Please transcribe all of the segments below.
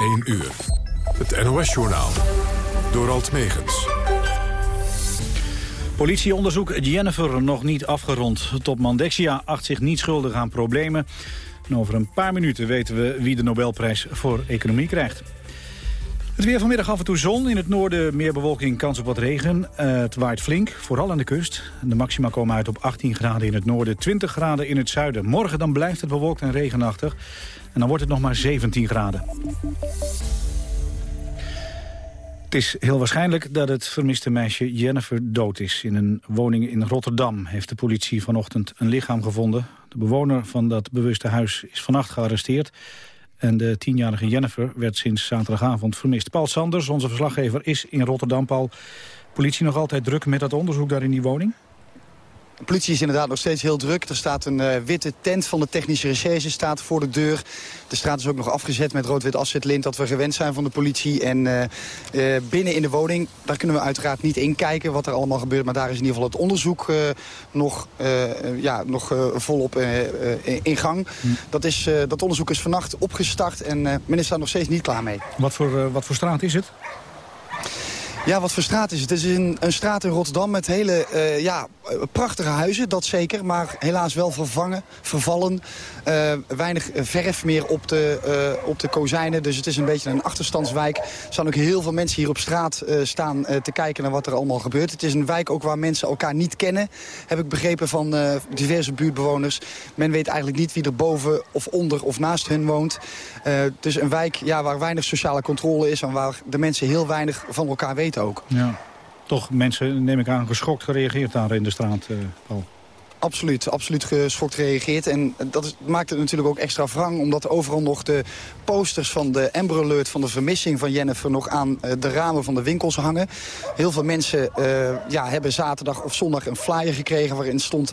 1 uur. Het NOS-journaal. Door Alt Megens. Politieonderzoek Jennifer nog niet afgerond. Topman Dexia acht zich niet schuldig aan problemen. En over een paar minuten weten we wie de Nobelprijs voor Economie krijgt. Het weer vanmiddag af en toe zon. In het noorden meer bewolking, kans op wat regen. Uh, het waait flink, vooral aan de kust. De maxima komen uit op 18 graden in het noorden, 20 graden in het zuiden. Morgen dan blijft het bewolkt en regenachtig. En dan wordt het nog maar 17 graden. Het is heel waarschijnlijk dat het vermiste meisje Jennifer dood is. In een woning in Rotterdam heeft de politie vanochtend een lichaam gevonden. De bewoner van dat bewuste huis is vannacht gearresteerd. En de tienjarige Jennifer werd sinds zaterdagavond vermist. Paul Sanders, onze verslaggever, is in Rotterdam. Paul, politie nog altijd druk met dat onderzoek daar in die woning? De politie is inderdaad nog steeds heel druk. Er staat een uh, witte tent van de technische recherche staat voor de deur. De straat is ook nog afgezet met rood-wit afzetlint dat we gewend zijn van de politie. En uh, uh, binnen in de woning, daar kunnen we uiteraard niet inkijken wat er allemaal gebeurt. Maar daar is in ieder geval het onderzoek nog, ja, nog volop in gang. Dat, is, dat onderzoek is vannacht opgestart en men is daar nog steeds niet klaar mee. Wat voor, wat voor straat is het? Ja, wat voor straat is het? Het is een, een straat in Rotterdam met hele uh, ja, prachtige huizen, dat zeker. Maar helaas wel vervangen, vervallen. Uh, weinig verf meer op de, uh, op de kozijnen. Dus het is een beetje een achterstandswijk. Er staan ook heel veel mensen hier op straat staan te kijken naar wat er allemaal gebeurt. Het is een wijk ook waar mensen elkaar niet kennen. Heb ik begrepen van diverse buurtbewoners. Men weet eigenlijk niet wie er boven of onder of naast hun woont. het is een wijk ja, waar weinig sociale controle is... en waar de mensen heel weinig van elkaar weten ook. Ja. Toch mensen, neem ik aan, geschokt gereageerd daar in de straat, uh, Paul. Absoluut, absoluut geschokt gereageerd. En dat is, maakt het natuurlijk ook extra wrang... omdat overal nog de posters van de Amber Alert... van de vermissing van Jennifer nog aan uh, de ramen van de winkels hangen. Heel veel mensen uh, ja, hebben zaterdag of zondag een flyer gekregen... waarin stond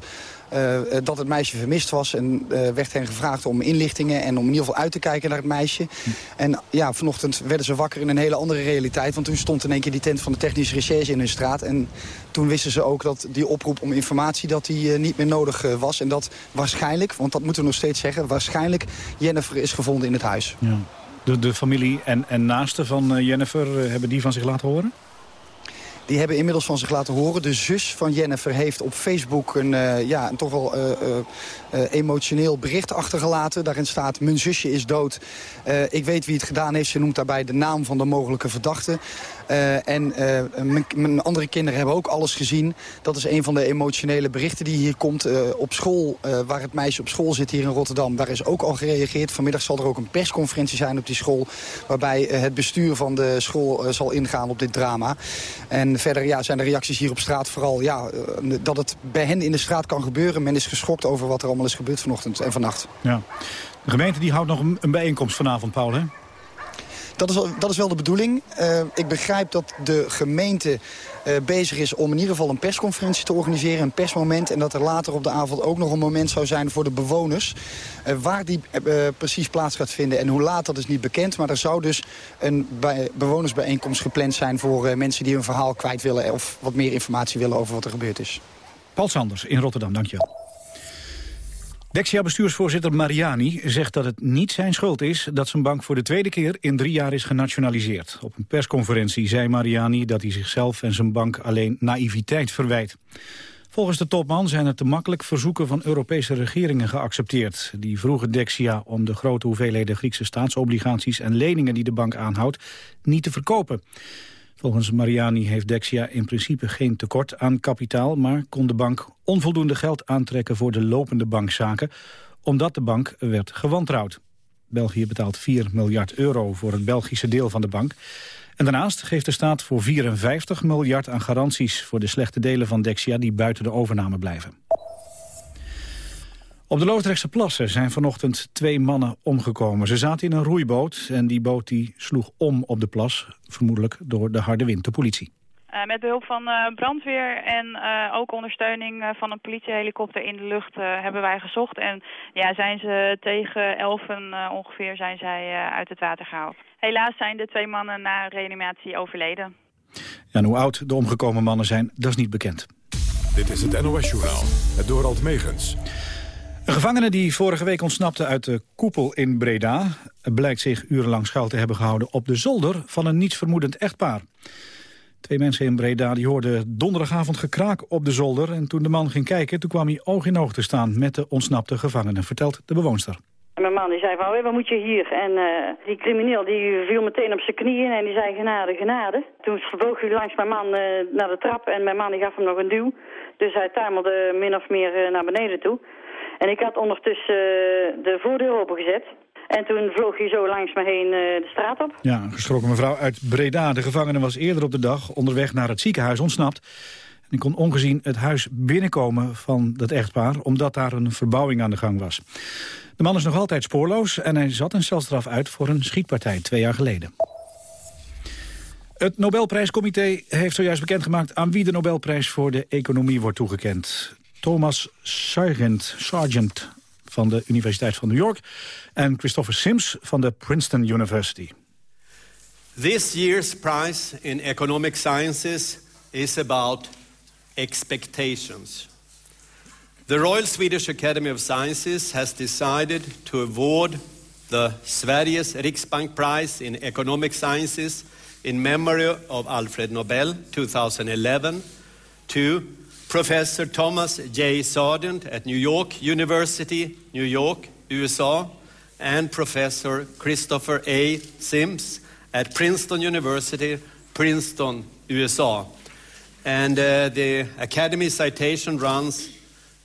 uh, dat het meisje vermist was. En uh, werd hen gevraagd om inlichtingen en om in ieder geval uit te kijken naar het meisje. Hm. En ja, vanochtend werden ze wakker in een hele andere realiteit. Want toen stond in één keer die tent van de technische recherche in hun straat. En toen wisten ze ook dat die oproep om informatie dat die, uh, niet meer nodig was. En dat waarschijnlijk, want dat moeten we nog steeds zeggen... waarschijnlijk Jennifer is gevonden in het huis. Ja. De, de familie en, en naasten van Jennifer, hebben die van zich laten horen? Die hebben inmiddels van zich laten horen. De zus van Jennifer heeft op Facebook een, uh, ja, een toch wel uh, uh, emotioneel bericht achtergelaten. Daarin staat, mijn zusje is dood. ik weet wie het gedaan heeft. Ze noemt daarbij de naam van de mogelijke verdachte. Uh, en uh, mijn andere kinderen hebben ook alles gezien. Dat is een van de emotionele berichten die hier komt. Uh, op school, waar het meisje op school zit hier in Rotterdam... daar is ook al gereageerd. Vanmiddag zal er ook een persconferentie zijn op die school... waarbij het bestuur van de school zal ingaan op dit drama. En verder ja, zijn de reacties hier op straat vooral... Ja, dat het bij hen in de straat kan gebeuren. Men is geschokt over wat er allemaal is gebeurd vanochtend en vannacht. Ja. De gemeente die houdt nog een bijeenkomst vanavond, Paul, hè? Dat is, wel, dat is wel de bedoeling. Uh, ik begrijp dat de gemeente uh, bezig is om in ieder geval een persconferentie te organiseren. Een persmoment. En dat er later op de avond ook nog een moment zou zijn voor de bewoners. Uh, waar die precies plaats gaat vinden en hoe laat dat is niet bekend. Maar er zou dus een bij, bewonersbijeenkomst gepland zijn voor mensen die hun verhaal kwijt willen. Of wat meer informatie willen over wat er gebeurd is. Paul Sanders in Rotterdam, dankjewel. Dexia-bestuursvoorzitter Mariani zegt dat het niet zijn schuld is... dat zijn bank voor de tweede keer in drie jaar is genationaliseerd. Op een persconferentie zei Mariani dat hij zichzelf en zijn bank alleen naïviteit verwijt. Volgens de topman zijn er te makkelijk verzoeken van Europese regeringen geaccepteerd. Die vroegen Dexia om de grote hoeveelheden Griekse staatsobligaties en leningen die de bank aanhoudt niet te verkopen. Volgens Mariani heeft Dexia in principe geen tekort aan kapitaal... maar kon de bank onvoldoende geld aantrekken voor de lopende bankzaken... omdat de bank werd gewantrouwd. België betaalt 4 miljard euro voor het Belgische deel van de bank. En daarnaast geeft de staat voor 54 miljard aan garanties... voor de slechte delen van Dexia die buiten de overname blijven. Op de Loosdrechtse plassen zijn vanochtend twee mannen omgekomen. Ze zaten in een roeiboot en die boot die sloeg om op de plas. Vermoedelijk door de harde wind, de politie. Uh, met behulp van uh, brandweer en uh, ook ondersteuning van een politiehelikopter in de lucht hebben wij gezocht. En ja, zijn ze tegen elfen ongeveer zijn zij uit het water gehaald. Helaas zijn de twee mannen na reanimatie overleden. Ja, en hoe oud de omgekomen mannen zijn, dat is niet bekend. Dit is het NOS-journaal, het Dorald Megens. Een gevangene die vorige week ontsnapte uit de koepel in Breda... blijkt zich urenlang schuil te hebben gehouden op de zolder van een nietsvermoedend echtpaar. Twee mensen in Breda die hoorden donderdagavond gekraak op de zolder... en toen de man ging kijken, toen kwam hij oog in oog te staan met de ontsnapte gevangene, vertelt de bewoonster. Mijn man die zei van, wat moet je hier? En uh, die crimineel die viel meteen op zijn knieën en die zei genade, genade. Toen vloog hij langs mijn man uh, naar de trap en mijn man die gaf hem nog een duw. Dus hij tuimelde min of meer uh, naar beneden toe. En ik had ondertussen de voordeur opengezet. En toen vloog hij zo langs me heen uh, de straat op. Ja, een geschrokken mevrouw uit Breda. De gevangene was eerder op de dag onderweg naar het ziekenhuis ontsnapt. En kon ongezien het huis binnenkomen van dat echtpaar... omdat daar een verbouwing aan de gang was. De man is nog altijd spoorloos en hij zat een celstraf uit... voor een schietpartij twee jaar geleden. Het Nobelprijscomité heeft zojuist bekendgemaakt... aan wie de Nobelprijs voor de economie wordt toegekend. Thomas Sargent, Sargent van de Universiteit van New York... en Christopher Sims van de Princeton University. This year's prize in economic sciences is about expectations. The Royal Swedish Academy of Sciences has decided to award the Sveriges Riksbank Prize in Economic Sciences in memory of Alfred Nobel 2011 to Professor Thomas J. Sargent at New York University, New York, USA, and Professor Christopher A. Sims at Princeton University, Princeton, USA. And uh, the Academy citation runs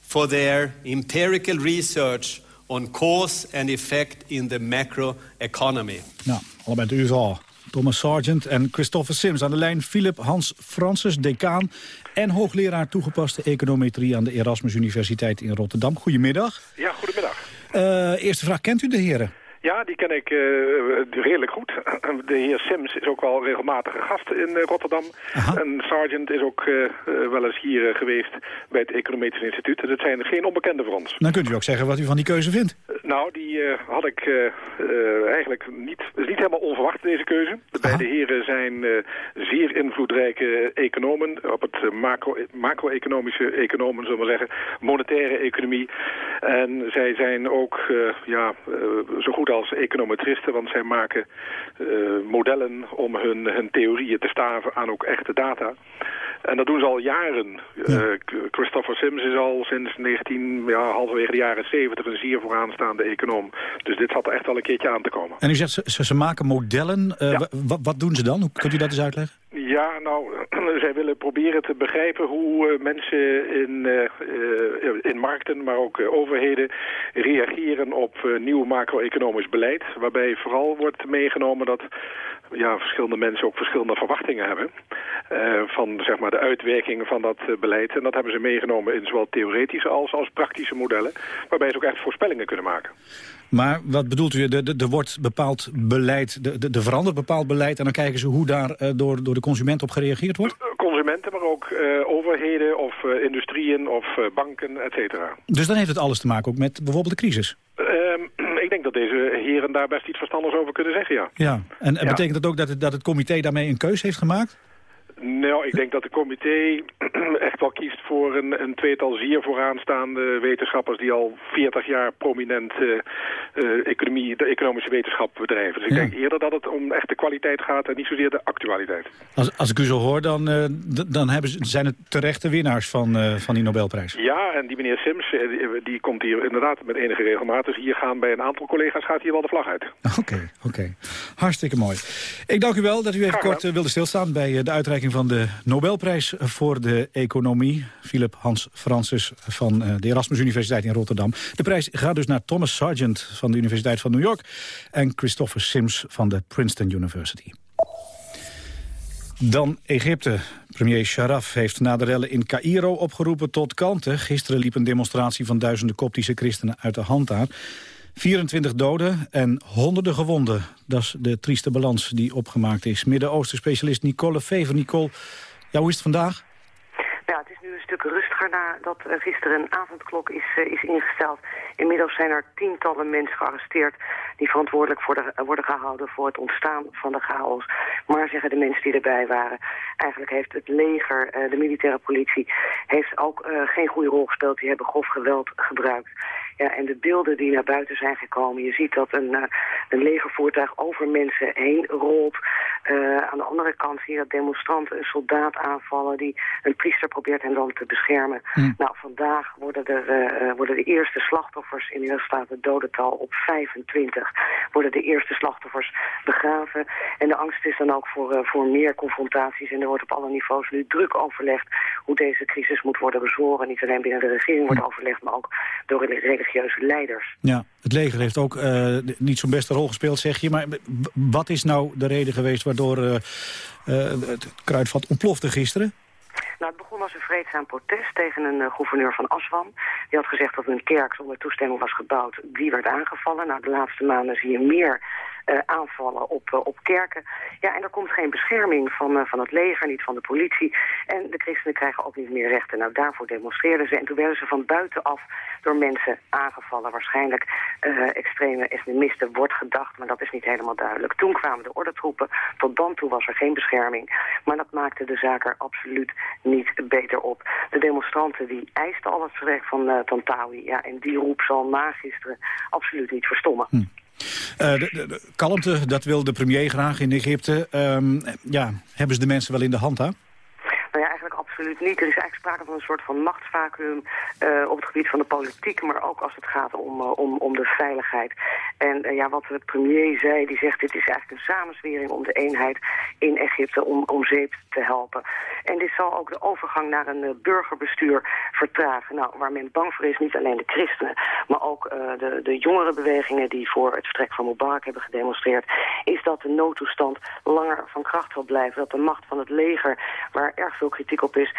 for their empirical research on cause and effect in the macroeconomy. Nou, allebei de USA. Thomas Sargent en Christopher Sims. Aan de lijn Philip Hans Francis, decaan en hoogleraar toegepaste econometrie aan de Erasmus Universiteit in Rotterdam. Goedemiddag. Ja, goedemiddag. Uh, eerste vraag, kent u de heren? Ja, die ken ik uh, redelijk goed. De heer Sims is ook wel regelmatige gast in uh, Rotterdam. Aha. En Sargent is ook uh, wel eens hier geweest bij het Econometrisch Instituut. Dat zijn geen onbekende voor ons. Dan kunt u ook zeggen wat u van die keuze vindt. nou, die had ik eigenlijk niet... is niet helemaal onverwacht, deze keuze. De beide heren zijn zeer invloedrijke economen. Op het macro, macro-economische economen, zullen we zeggen. Monetaire economie. En zij zijn ook ja, zo goed als econometristen, want zij maken uh, modellen om hun, hun theorieën te staven aan ook echte data. En dat doen ze al jaren. Ja. Uh, Christopher Sims is al sinds 19, ja, halverwege de jaren 70 een zeer vooraanstaande econoom. Dus dit zat er echt al een keertje aan te komen. En u zegt, ze, ze maken modellen. Uh, ja. Wat doen ze dan? Hoe, kunt u dat eens uitleggen? Ja, nou, zij willen proberen te begrijpen hoe uh, mensen in, uh, in markten, maar ook overheden, reageren op nieuw macro-economisch beleid. Waarbij vooral wordt meegenomen dat ja, verschillende mensen ook verschillende verwachtingen hebben van zeg maar, de uitwerking van dat beleid. En dat hebben ze meegenomen in zowel theoretische als, als praktische modellen, waarbij ze ook echt voorspellingen kunnen maken. Maar wat bedoelt u? Er wordt bepaald beleid, er verandert bepaald beleid... en dan kijken ze hoe daar uh, door, door de consument op gereageerd wordt? Consumenten, maar ook overheden of industrieën of banken, et cetera. Dus dan heeft het alles te maken ook met bijvoorbeeld de crisis? Dat deze heren daar best iets verstandigs over kunnen zeggen, ja. Ja, en, en ja. betekent dat ook dat het, dat het comité daarmee een keus heeft gemaakt? Nou, ik denk dat de comité echt wel kiest voor een, een tweetal zeer vooraanstaande wetenschappers die al 40 jaar prominent uh, uh, economie, de economische wetenschap bedrijven. Dus ik ja. denk eerder dat het om echte kwaliteit gaat en niet zozeer de actualiteit. Als, als ik u zo hoor, dan, uh, dan hebben ze, zijn het terechte winnaars van, van die Nobelprijs. Ja, en die meneer Sims, die, die, komt hier inderdaad met enige regelmaat. Dus hier gaan bij een aantal collega's gaat hier wel de vlag uit. Oké, okay, oké. Okay. Hartstikke mooi. Ik dank u wel dat u even kort wilde stilstaan bij de uitreiking van de Nobelprijs voor de economie. Philip Hans Francis van de Erasmus Universiteit in Rotterdam. De prijs gaat dus naar Thomas Sargent van de Universiteit van New York... en Christopher Sims van de Princeton University. Dan Egypte. Premier Sharaf heeft na de rellen in Cairo opgeroepen tot kalmte. Gisteren liep een demonstratie van duizenden koptische christenen uit de hand daar. 24 doden en honderden gewonden. Dat is de trieste balans die opgemaakt is. Midden-Oosten-specialist Nicole Fever. Nicole, ja, hoe is het vandaag? Ja, het is nu een stuk rustiger nadat gisteren een avondklok is, uh, is ingesteld. Inmiddels zijn er tientallen mensen gearresteerd die verantwoordelijk worden gehouden voor het ontstaan van de chaos. Maar zeggen de mensen die erbij waren, eigenlijk heeft het leger, de militaire politie, heeft ook geen goede rol gespeeld. Die hebben grof geweld gebruikt. Ja, en de beelden die naar buiten zijn gekomen, je ziet dat een, uh, een legervoertuig over mensen heen rolt. Uh, aan de andere kant zie je dat demonstranten een soldaat aanvallen die een priester probeert hen dan te beschermen. Hm. Nou, vandaag worden, er, uh, worden de eerste slachtoffers, inmiddels staat het dodental op 25, worden de eerste slachtoffers begraven. En de angst is dan ook voor, voor meer confrontaties en er wordt op alle niveaus nu druk overlegd hoe deze crisis moet worden bezworen. Niet alleen binnen de regering wordt hm. overlegd, maar ook door de religieuze leiders. Ja, het leger heeft ook uh, niet zo'n beste rol gespeeld, zeg je. Maar wat is nou de reden geweest waardoor uh, uh, het kruidvat ontplofte gisteren? Nou, het begon als een vreedzaam protest tegen een gouverneur van Aswan. Die had gezegd dat een kerk zonder toestemming was gebouwd. Die werd aangevallen. Nou, de laatste maanden zie je meer aanvallen op, uh, op kerken. Ja, en er komt geen bescherming van, uh, van het leger, niet van de politie. En de christenen krijgen ook niet meer rechten. Nou, daarvoor demonstreerden ze. En toen werden ze van buitenaf door mensen aangevallen. Waarschijnlijk extreme islamisten wordt gedacht, maar dat is niet helemaal duidelijk. Toen kwamen de ordentroepen. Tot dan toe was er geen bescherming. Maar dat maakte de zaak er absoluut niet beter op. De demonstranten die eisten al het recht van Tantawi. Ja, en die roep zal na gisteren absoluut niet verstommen. Hm. De, kalmte, dat wil de premier graag in Egypte. Um, ja, hebben ze de mensen wel in de hand, hè? Absoluut niet. Er is eigenlijk sprake van een soort van machtsvacuum uh, op het gebied van de politiek, maar ook als het gaat om, uh, om, om de veiligheid. En uh, ja, wat de premier zei, die zegt dit is eigenlijk een samenswering om de eenheid in Egypte om, om zeep te helpen. En dit zal ook de overgang naar een burgerbestuur vertragen. Nou, waar men bang voor is, niet alleen de christenen, maar ook de, de jongere bewegingen die voor het vertrek van Mubarak hebben gedemonstreerd, is dat de noodtoestand langer van kracht zal blijven. Dat de macht van het leger, waar erg veel kritiek op is,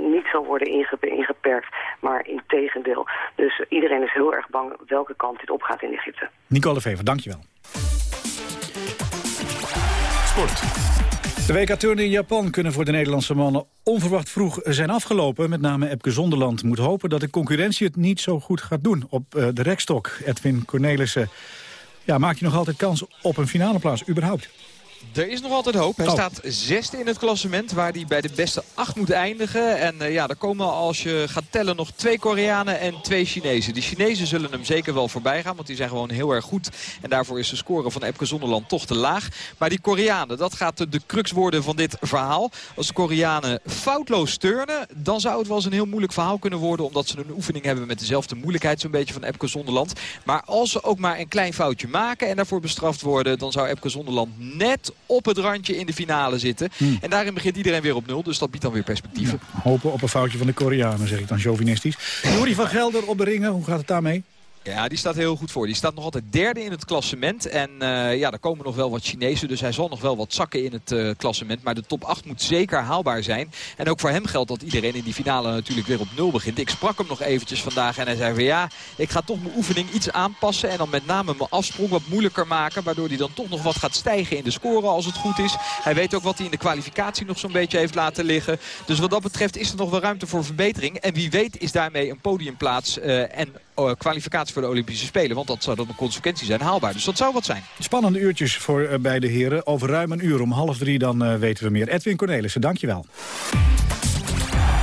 niet zal worden ingeperkt, maar in tegendeel. Dus iedereen is heel erg bang welke kant dit opgaat in Egypte. Nicole Vever, dankjewel. Sport. De WK-turnen in Japan kunnen voor de Nederlandse mannen onverwacht vroeg zijn afgelopen. Met name Epke Zonderland moet hopen dat de concurrentie het niet zo goed gaat doen op uh, de rekstok. Edwin Cornelissen, ja, maak je nog altijd kans op een finale plaats überhaupt? Er is nog altijd hoop. Hij oh. staat zesde in het klassement waar hij bij de beste acht moet eindigen. En uh, ja, er komen als je gaat tellen nog twee Koreanen en twee Chinezen. Die Chinezen zullen hem zeker wel voorbij gaan, want die zijn gewoon heel erg goed. En daarvoor is de score van Epke Zonderland toch te laag. Maar die Koreanen, dat gaat de crux worden van dit verhaal. Als de Koreanen foutloos turnen, dan zou het wel eens een heel moeilijk verhaal kunnen worden. Omdat ze een oefening hebben met dezelfde moeilijkheid zo'n beetje van Epke Zonderland. Maar als ze ook maar een klein foutje maken en daarvoor bestraft worden... dan zou Epke Zonderland net op het randje in de finale zitten. Hmm. En daarin begint iedereen weer op nul, dus dat biedt dan weer perspectieven. hopen op een foutje van de Koreanen, zeg ik dan chauvinistisch. Jori van Gelder op de ringen, hoe gaat het daarmee? Ja, die staat heel goed voor. Die staat nog altijd derde in het klassement. En uh, ja, er komen nog wel wat Chinezen. Dus hij zal nog wel wat zakken in het uh, klassement. Maar de top 8 moet zeker haalbaar zijn. En ook voor hem geldt dat iedereen in die finale natuurlijk weer op nul begint. Ik sprak hem nog eventjes vandaag en hij zei van ja, ik ga toch mijn oefening iets aanpassen. En dan met name mijn afsprong wat moeilijker maken. Waardoor hij dan toch nog wat gaat stijgen in de score als het goed is. Hij weet ook wat hij in de kwalificatie nog zo'n beetje heeft laten liggen. Dus wat dat betreft is er nog wel ruimte voor verbetering. En wie weet is daarmee een podiumplaats uh, en kwalificatie voor de Olympische Spelen. Want dat zou dan een consequentie zijn haalbaar. Dus dat zou wat zijn. Spannende uurtjes voor uh, beide heren. Over ruim een uur om half drie dan uh, weten we meer. Edwin Cornelissen, dankjewel.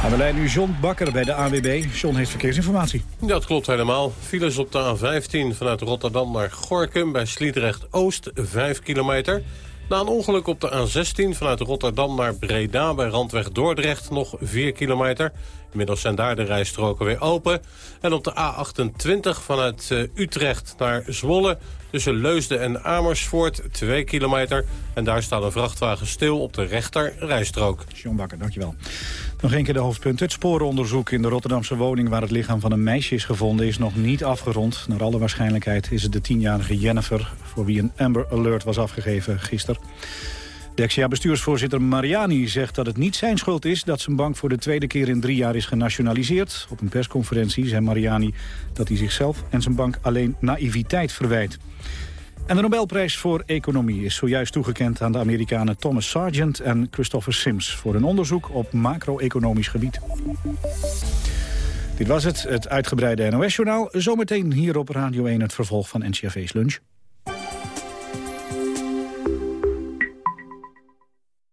Aan de lijn nu John Bakker bij de AWB. John heeft verkeersinformatie. Dat klopt helemaal. Files op de A15 vanuit Rotterdam naar Gorkum bij Sliedrecht-Oost, 5 kilometer. Na een ongeluk op de A16 vanuit Rotterdam naar Breda bij Randweg Dordrecht nog 4 kilometer. Inmiddels zijn daar de rijstroken weer open. En op de A28 vanuit uh, Utrecht naar Zwolle... tussen Leusden en Amersfoort, 2 kilometer. En daar staat een vrachtwagen stil op de rechter rijstrook. John Bakker, dankjewel. Nog een keer de hoofdpunt. Het sporenonderzoek in de Rotterdamse woning... waar het lichaam van een meisje is gevonden, is nog niet afgerond. Naar alle waarschijnlijkheid is het de tienjarige Jennifer... voor wie een Amber Alert was afgegeven gisteren. De bestuursvoorzitter Mariani zegt dat het niet zijn schuld is... dat zijn bank voor de tweede keer in drie jaar is genationaliseerd. Op een persconferentie zei Mariani dat hij zichzelf en zijn bank alleen naïviteit verwijt. En de Nobelprijs voor Economie is zojuist toegekend aan de Amerikanen Thomas Sargent en Christopher Sims... voor een onderzoek op macro-economisch gebied. Dit was het, het uitgebreide NOS-journaal. Zometeen hier op Radio 1 het vervolg van NCRV's lunch.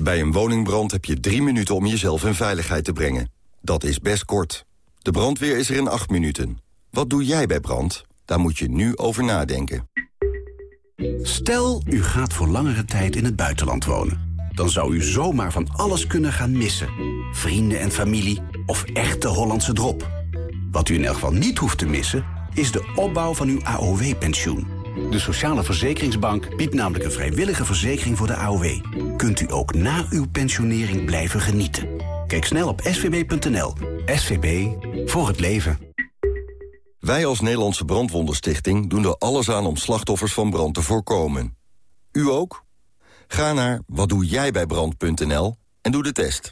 Bij een woningbrand heb je drie minuten om jezelf in veiligheid te brengen. Dat is best kort. De brandweer is er in acht minuten. Wat doe jij bij brand? Daar moet je nu over nadenken. Stel, u gaat voor langere tijd in het buitenland wonen. Dan zou u zomaar van alles kunnen gaan missen. Vrienden en familie of echte Hollandse drop. Wat u in elk geval niet hoeft te missen... is de opbouw van uw AOW-pensioen. De Sociale Verzekeringsbank biedt namelijk een vrijwillige verzekering voor de AOW. Kunt u ook na uw pensionering blijven genieten. Kijk snel op svb.nl. SVB, voor het leven. Wij als Nederlandse Brandwondenstichting doen er alles aan om slachtoffers van brand te voorkomen. U ook? Ga naar watdoejijbijbrand.nl en doe de test.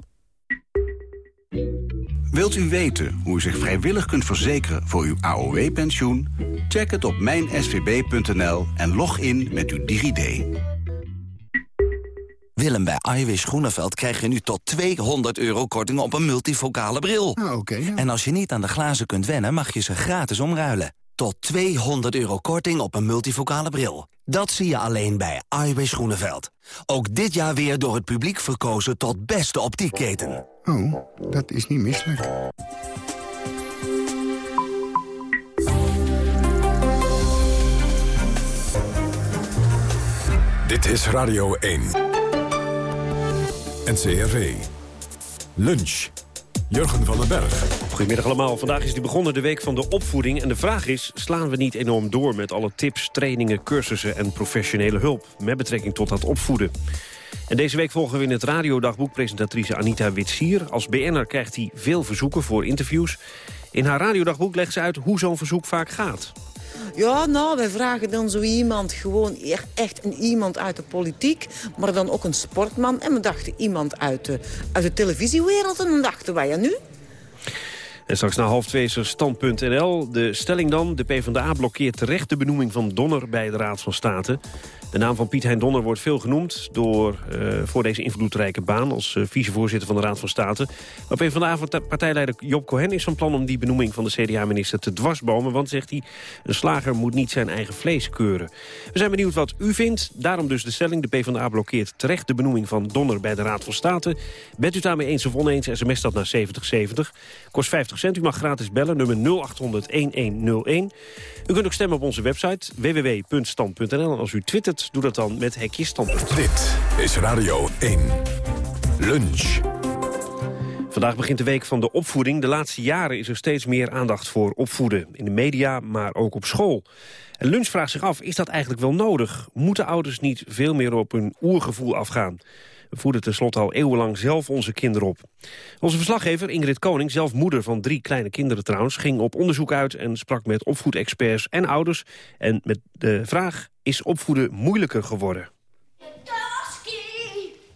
Wilt u weten hoe u zich vrijwillig kunt verzekeren voor uw AOW-pensioen? Check het op mijnsvb.nl en log in met uw DigiD. Willem, bij Iwis Groeneveld krijg je nu tot 200 euro korting op een multifocale bril. oké. En als je niet aan de glazen kunt wennen, mag je ze gratis omruilen. Tot 200 euro korting op een multifocale bril. Dat zie je alleen bij Iwis Groeneveld. Ook dit jaar weer door het publiek verkozen tot beste optiekketen. Oh, dat is niet misselijk. Dit is Radio 1. NCRV. Lunch. Jurgen van den Berg. Goedemiddag allemaal. Vandaag is die begonnen de week van de opvoeding. En de vraag is, slaan we niet enorm door met alle tips, trainingen, cursussen en professionele hulp met betrekking tot dat opvoeden? En deze week volgen we in het radiodagboek presentatrice Anita Witsier. Als BN'er krijgt hij veel verzoeken voor interviews. In haar radiodagboek legt ze uit hoe zo'n verzoek vaak gaat. Ja, nou, wij vragen dan zo iemand gewoon echt een iemand uit de politiek, maar dan ook een sportman. En we dachten iemand uit de, uit de televisiewereld en dan dachten wij, ja nu? En straks na half twee stand.nl. De stelling dan, de PvdA blokkeert terecht de benoeming van Donner bij de Raad van State. De naam van Piet Hein Donner wordt veel genoemd door, uh, voor deze invloedrijke baan als uh, vicevoorzitter van de Raad van State. Maar PvdA-partijleider Job Cohen is van plan om die benoeming van de CDA-minister te dwarsbomen. Want, zegt hij, een slager moet niet zijn eigen vlees keuren. We zijn benieuwd wat u vindt. Daarom dus de stelling. De PvdA blokkeert terecht de benoeming van Donner bij de Raad van State. Bent u daarmee eens of oneens, sms dat naar 7070. Kost 50 cent. U mag gratis bellen, nummer 0800-1101. U kunt ook stemmen op onze website www.stand.nl. En als u twittert, doe dat dan met hekje standpunt. Dit is Radio 1. Lunch. Vandaag begint de week van de opvoeding. De laatste jaren is er steeds meer aandacht voor opvoeden. In de media, maar ook op school. En Lunch vraagt zich af, is dat eigenlijk wel nodig? Moeten ouders niet veel meer op hun oergevoel afgaan? We voeden tenslotte al eeuwenlang zelf onze kinderen op. Onze verslaggever Ingrid Koning, zelf moeder van drie kleine kinderen trouwens... ging op onderzoek uit en sprak met opvoedexperts en ouders. En met de vraag, is opvoeden moeilijker geworden?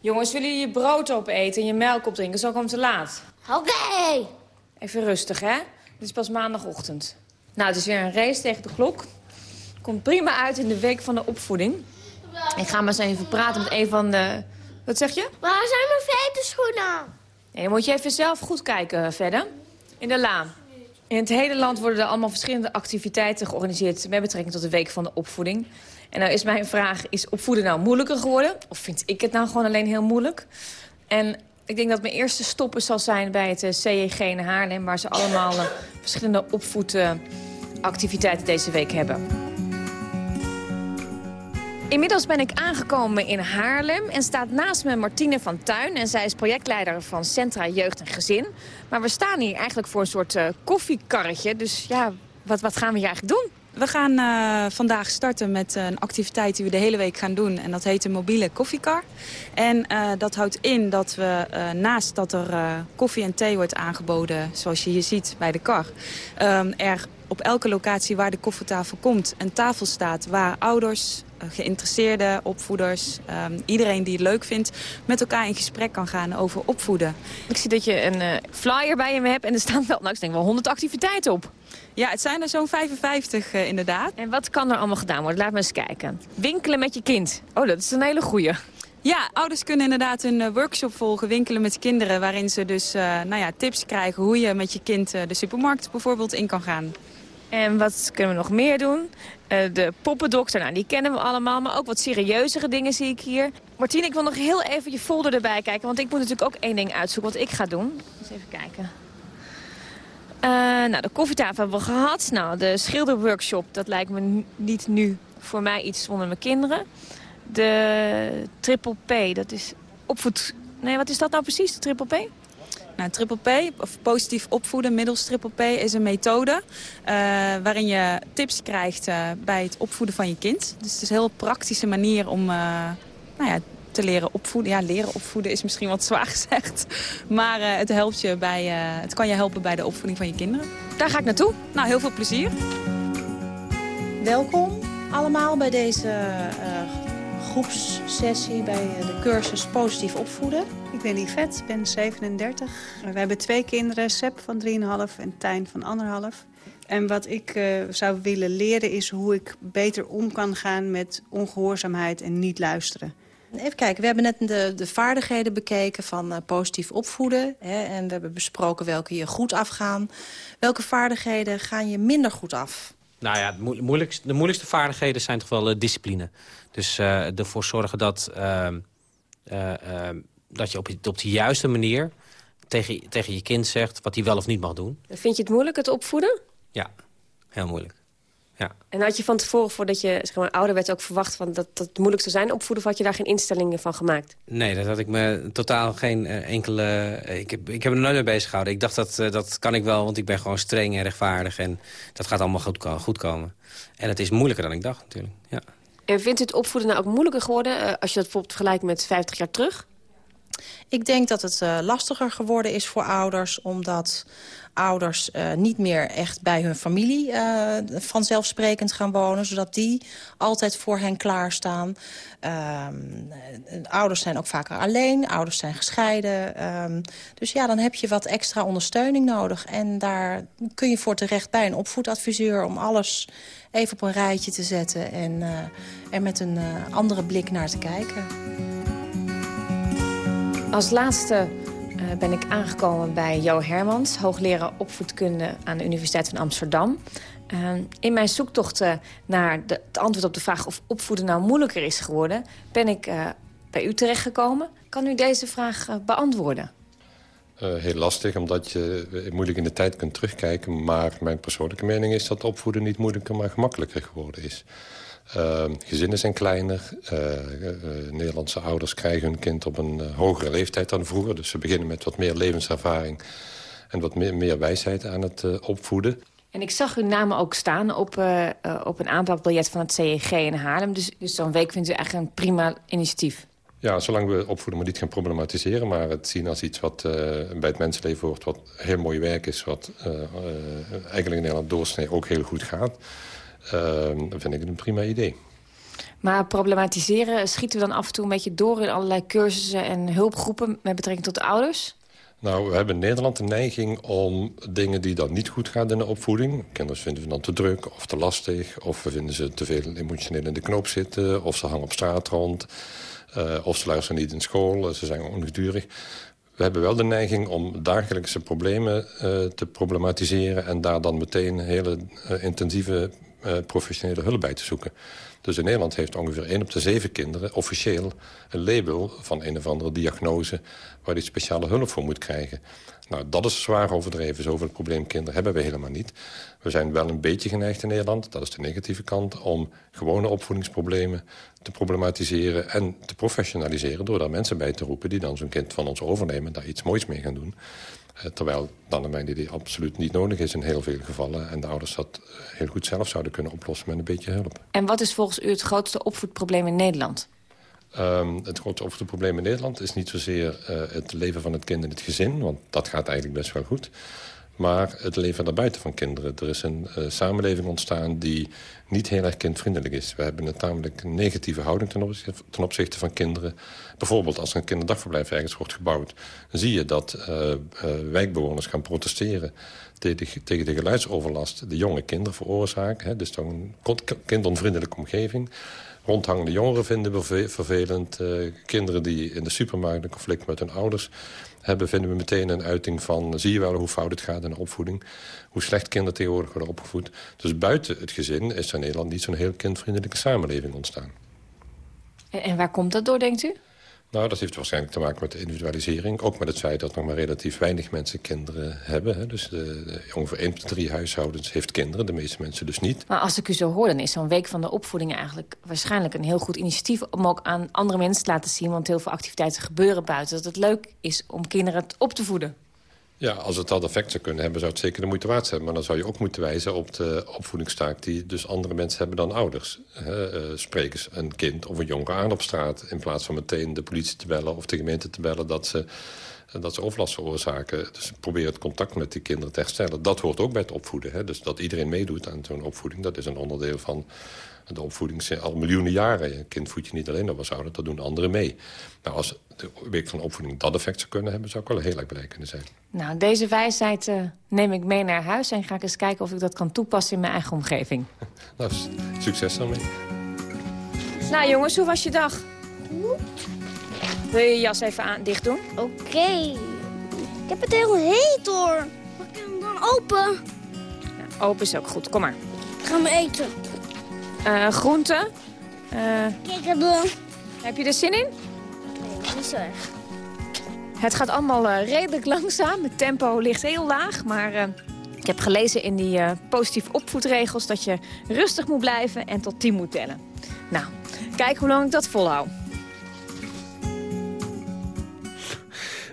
Jongens, willen jullie je brood opeten en je melk opdrinken? Zo komt te laat. Oké. Even rustig, hè? Het is pas maandagochtend. Nou, het is weer een race tegen de klok. Komt prima uit in de week van de opvoeding. Ik ga maar eens even praten met een van de... Wat zeg je? Waar zijn mijn vetenschoenen? Nee, dan moet je even zelf goed kijken verder. In de laan. In het hele land worden er allemaal verschillende activiteiten georganiseerd... met betrekking tot de week van de opvoeding. En nou is mijn vraag, is opvoeden nou moeilijker geworden? Of vind ik het nou gewoon alleen heel moeilijk? En ik denk dat mijn eerste stoppen zal zijn bij het CEG in Haarlem... waar ze allemaal uh, verschillende opvoedactiviteiten deze week hebben. Inmiddels ben ik aangekomen in Haarlem en staat naast me Martine van Tuin. En zij is projectleider van Centra Jeugd en Gezin. Maar we staan hier eigenlijk voor een soort uh, koffiekarretje. Dus ja, wat, wat gaan we hier eigenlijk doen? We gaan uh, vandaag starten met een activiteit die we de hele week gaan doen. En dat heet de mobiele koffiekar. En uh, dat houdt in dat we naast dat er koffie en thee wordt aangeboden... zoals je hier ziet bij de kar... er op elke locatie waar de koffietafel komt een tafel staat... waar ouders, geïnteresseerden, opvoeders, um, iedereen die het leuk vindt... met elkaar in gesprek kan gaan over opvoeden. Ik zie dat je een uh, flyer bij je hebt en er staan wel, nou, ik denk wel 100 activiteiten op. Ja, het zijn er zo'n 55 uh, inderdaad. En wat kan er allemaal gedaan worden? Laat me eens kijken. Winkelen met je kind. Oh, dat is een hele goeie. Ja, ouders kunnen inderdaad een workshop volgen, winkelen met kinderen... waarin ze dus uh, nou ja, tips krijgen hoe je met je kind de supermarkt bijvoorbeeld in kan gaan. En wat kunnen we nog meer doen? Uh, de poppendokter, nou, die kennen we allemaal. Maar ook wat serieuzere dingen zie ik hier. Martine, ik wil nog heel even je folder erbij kijken. Want ik moet natuurlijk ook één ding uitzoeken wat ik ga doen. Eens even kijken. Uh, nou, de koffietafel hebben we gehad. Nou, de schilderworkshop, dat lijkt me niet nu voor mij iets zonder mijn kinderen. De triple P, dat is opvoed... Nee, wat is dat nou precies, de triple P? Nou, triple P, of positief opvoeden middels triple P, is een methode uh, waarin je tips krijgt uh, bij het opvoeden van je kind. Dus het is een heel praktische manier om uh, nou ja, te leren opvoeden. Ja, leren opvoeden is misschien wat zwaar gezegd. Maar het, helpt je bij, het kan je helpen bij de opvoeding van je kinderen. Daar ga ik naartoe. Nou, heel veel plezier. Welkom allemaal bij deze groepssessie bij de cursus Positief Opvoeden. Ik ben Yvette, ben 37. We hebben twee kinderen, Seb van 3,5 en Tijn van 1,5. En wat ik uh, zou willen leren is hoe ik beter om kan gaan met ongehoorzaamheid en niet luisteren. Even kijken, we hebben net de, de vaardigheden bekeken van uh, positief opvoeden. Hè, en we hebben besproken welke je goed afgaan. Welke vaardigheden gaan je minder goed af? Nou ja, de moeilijkste, de moeilijkste vaardigheden zijn toch wel uh, discipline. Dus uh, ervoor zorgen dat, uh, dat je op, op de juiste manier tegen, tegen je kind zegt... wat hij wel of niet mag doen. Vind je het moeilijk, het opvoeden? Ja, heel moeilijk. Ja. En had je van tevoren, voordat je zeg maar, ouder werd... ook verwacht van dat, dat het moeilijk zou zijn opvoeden... of had je daar geen instellingen van gemaakt? Nee, dat had ik me totaal geen uh, enkele... Uh, ik, heb, ik heb er nooit mee bezig gehouden. Ik dacht, dat, uh, dat kan ik wel, want ik ben gewoon streng en rechtvaardig. En dat gaat allemaal goed, goed komen. En het is moeilijker dan ik dacht, natuurlijk. Ja. En vindt het opvoeden nou ook moeilijker geworden... als je dat bijvoorbeeld vergelijkt met 50 jaar terug? Ik denk dat het uh, lastiger geworden is voor ouders... omdat ouders uh, niet meer echt bij hun familie uh, vanzelfsprekend gaan wonen... zodat die altijd voor hen klaarstaan. Um, ouders zijn ook vaker alleen, ouders zijn gescheiden. Um, dus ja, dan heb je wat extra ondersteuning nodig. En daar kun je voor terecht bij een opvoedadviseur... om alles even op een rijtje te zetten en er met een andere blik naar te kijken. Als laatste uh, ben ik aangekomen bij Jo Hermans, hoogleraar opvoedkunde aan de Universiteit van Amsterdam. Uh, in mijn zoektochten naar het antwoord op de vraag of opvoeden nou moeilijker is geworden, ben ik uh, bij u terechtgekomen. Kan u deze vraag beantwoorden? heel lastig, omdat je moeilijk in de tijd kunt terugkijken. Maar mijn persoonlijke mening is dat opvoeden niet moeilijker, maar gemakkelijker geworden is. Uh, gezinnen zijn kleiner. Uh, uh, Nederlandse ouders krijgen hun kind op een hogere leeftijd dan vroeger. Dus ze beginnen met wat meer levenservaring en wat meer, meer wijsheid aan het opvoeden. En ik zag uw namen ook staan op, op een aanplakbiljet van het CEG in Haarlem. Dus, dus zo'n week vindt u eigenlijk een prima initiatief. Ja, zolang we opvoeden maar niet gaan problematiseren... maar het zien als iets wat bij het mensenleven hoort... wat heel mooi werk is, wat eigenlijk in Nederland doorsnee ook heel goed gaat... Uh, vind ik het een prima idee. Maar problematiseren, schieten we dan af en toe een beetje door... in allerlei cursussen en hulpgroepen met betrekking tot de ouders? Nou, we hebben in Nederland de neiging om dingen die dan niet goed gaan in de opvoeding... kinderen vinden we dan te druk of te lastig... of we vinden ze te veel emotioneel in de knoop zitten... of ze hangen op straat rond... Uh, of ze luisteren niet in school, ze zijn ongedurig. We hebben wel de neiging om dagelijkse problemen uh, te problematiseren... en daar dan meteen hele uh, intensieve uh, professionele hulp bij te zoeken. Dus in Nederland heeft ongeveer 1 op de 7 kinderen officieel een label van een of andere diagnose waar die speciale hulp voor moet krijgen. Nou, dat is zwaar overdreven. Zoveel probleemkinderen hebben we helemaal niet. We zijn wel een beetje geneigd in Nederland, dat is de negatieve kant... om gewone opvoedingsproblemen te problematiseren en te professionaliseren... door daar mensen bij te roepen die dan zo'n kind van ons overnemen... daar iets moois mee gaan doen. Eh, terwijl mijn idee absoluut niet nodig is in heel veel gevallen. En de ouders dat eh, heel goed zelf zouden kunnen oplossen met een beetje hulp. En wat is volgens u het grootste opvoedprobleem in Nederland? Um, het grootste opvoedprobleem in Nederland is niet zozeer uh, het leven van het kind in het gezin. Want dat gaat eigenlijk best wel goed maar het leven daarbuiten van kinderen. Er is een uh, samenleving ontstaan die niet heel erg kindvriendelijk is. We hebben een tamelijk negatieve houding ten opzichte, van kinderen. Bijvoorbeeld als er een kinderdagverblijf ergens wordt gebouwd... zie je dat uh, uh, wijkbewoners gaan protesteren tegen, de geluidsoverlast... de jonge kinderen veroorzaken. Hè, dus dan een kindonvriendelijke omgeving... Rondhangende jongeren vinden vervelend. Kinderen die in de supermarkt een conflict met hun ouders hebben... vinden we meteen een uiting van... zie je wel hoe fout het gaat in de opvoeding. Hoe slecht kinderen tegenwoordig worden opgevoed. Dus buiten het gezin is in Nederland niet zo'n heel kindvriendelijke samenleving ontstaan. En waar komt dat door, denkt u? Nou, dat heeft waarschijnlijk te maken met de individualisering. Ook met het feit dat nog maar relatief weinig mensen kinderen hebben. Hè. Dus de, de, ongeveer 1 op 3 huishoudens heeft kinderen, de meeste mensen dus niet. Maar als ik u zo hoor, dan is zo'n week van de opvoeding eigenlijk waarschijnlijk een heel goed initiatief... om ook aan andere mensen te laten zien, want heel veel activiteiten gebeuren buiten... dat het leuk is om kinderen op te voeden. Ja, als het dat effect zou kunnen hebben, zou het zeker de moeite waard zijn. Maar dan zou je ook moeten wijzen op de opvoedingstaak... die dus andere mensen hebben dan ouders. He, uh, spreek eens een kind of een jongen aan op straat... in plaats van meteen de politie te bellen of de gemeente te bellen... dat ze, dat ze overlast veroorzaken. Dus probeer het contact met die kinderen te herstellen. Dat hoort ook bij het opvoeden. Dus dat iedereen meedoet aan zo'n opvoeding... dat is een onderdeel van de opvoeding is al miljoenen jaren. Een kind voed je niet alleen als ouder, dat doen anderen mee. Nou, als de week van opvoeding dat effect zou kunnen hebben... zou ik wel heel erg blij kunnen zijn. Nou, deze wijsheid uh, neem ik mee naar huis... en ga ik eens kijken of ik dat kan toepassen in mijn eigen omgeving. nou, succes daarmee. Nou jongens, hoe was je dag? Wil je je jas even aan, dicht doen? Oké. Okay. Ik heb het heel heet hoor. Mag ik hem dan open? Ja, open is ook goed, kom maar. Gaan we eten. Uh, groenten. Uh, Kikkerdoen. Heb je er zin in? Nee, niet zo erg. Het gaat allemaal uh, redelijk langzaam. Het tempo ligt heel laag, maar ik heb gelezen in die positief opvoedregels... dat je rustig moet blijven en tot 10 moet tellen. Nou, kijk hoe lang ik dat volhoud.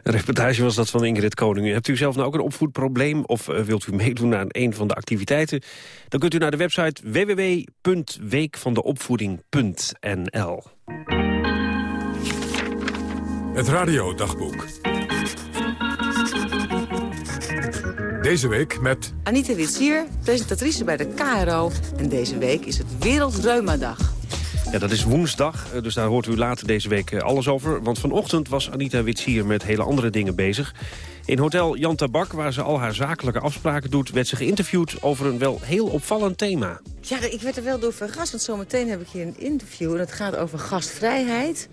Een reportage was dat van Ingrid Koning. Hebt u zelf nou ook een opvoedprobleem of uh, wilt u meedoen aan een van de activiteiten? Dan kunt u naar de website www.weekvandeopvoeding.nl. Het radiodagboek. Deze week met... Anita Witsier, presentatrice bij de KRO. En deze week is het Wereldreumadag. Ja, dat is woensdag, dus daar hoort u later deze week alles over. Want vanochtend was Anita Witsier met hele andere dingen bezig. In hotel Jan Tabak, waar ze al haar zakelijke afspraken doet... werd ze geïnterviewd over een wel heel opvallend thema. Ja, ik werd er wel door verrast, want zometeen heb ik hier een interview... en het gaat over gastvrijheid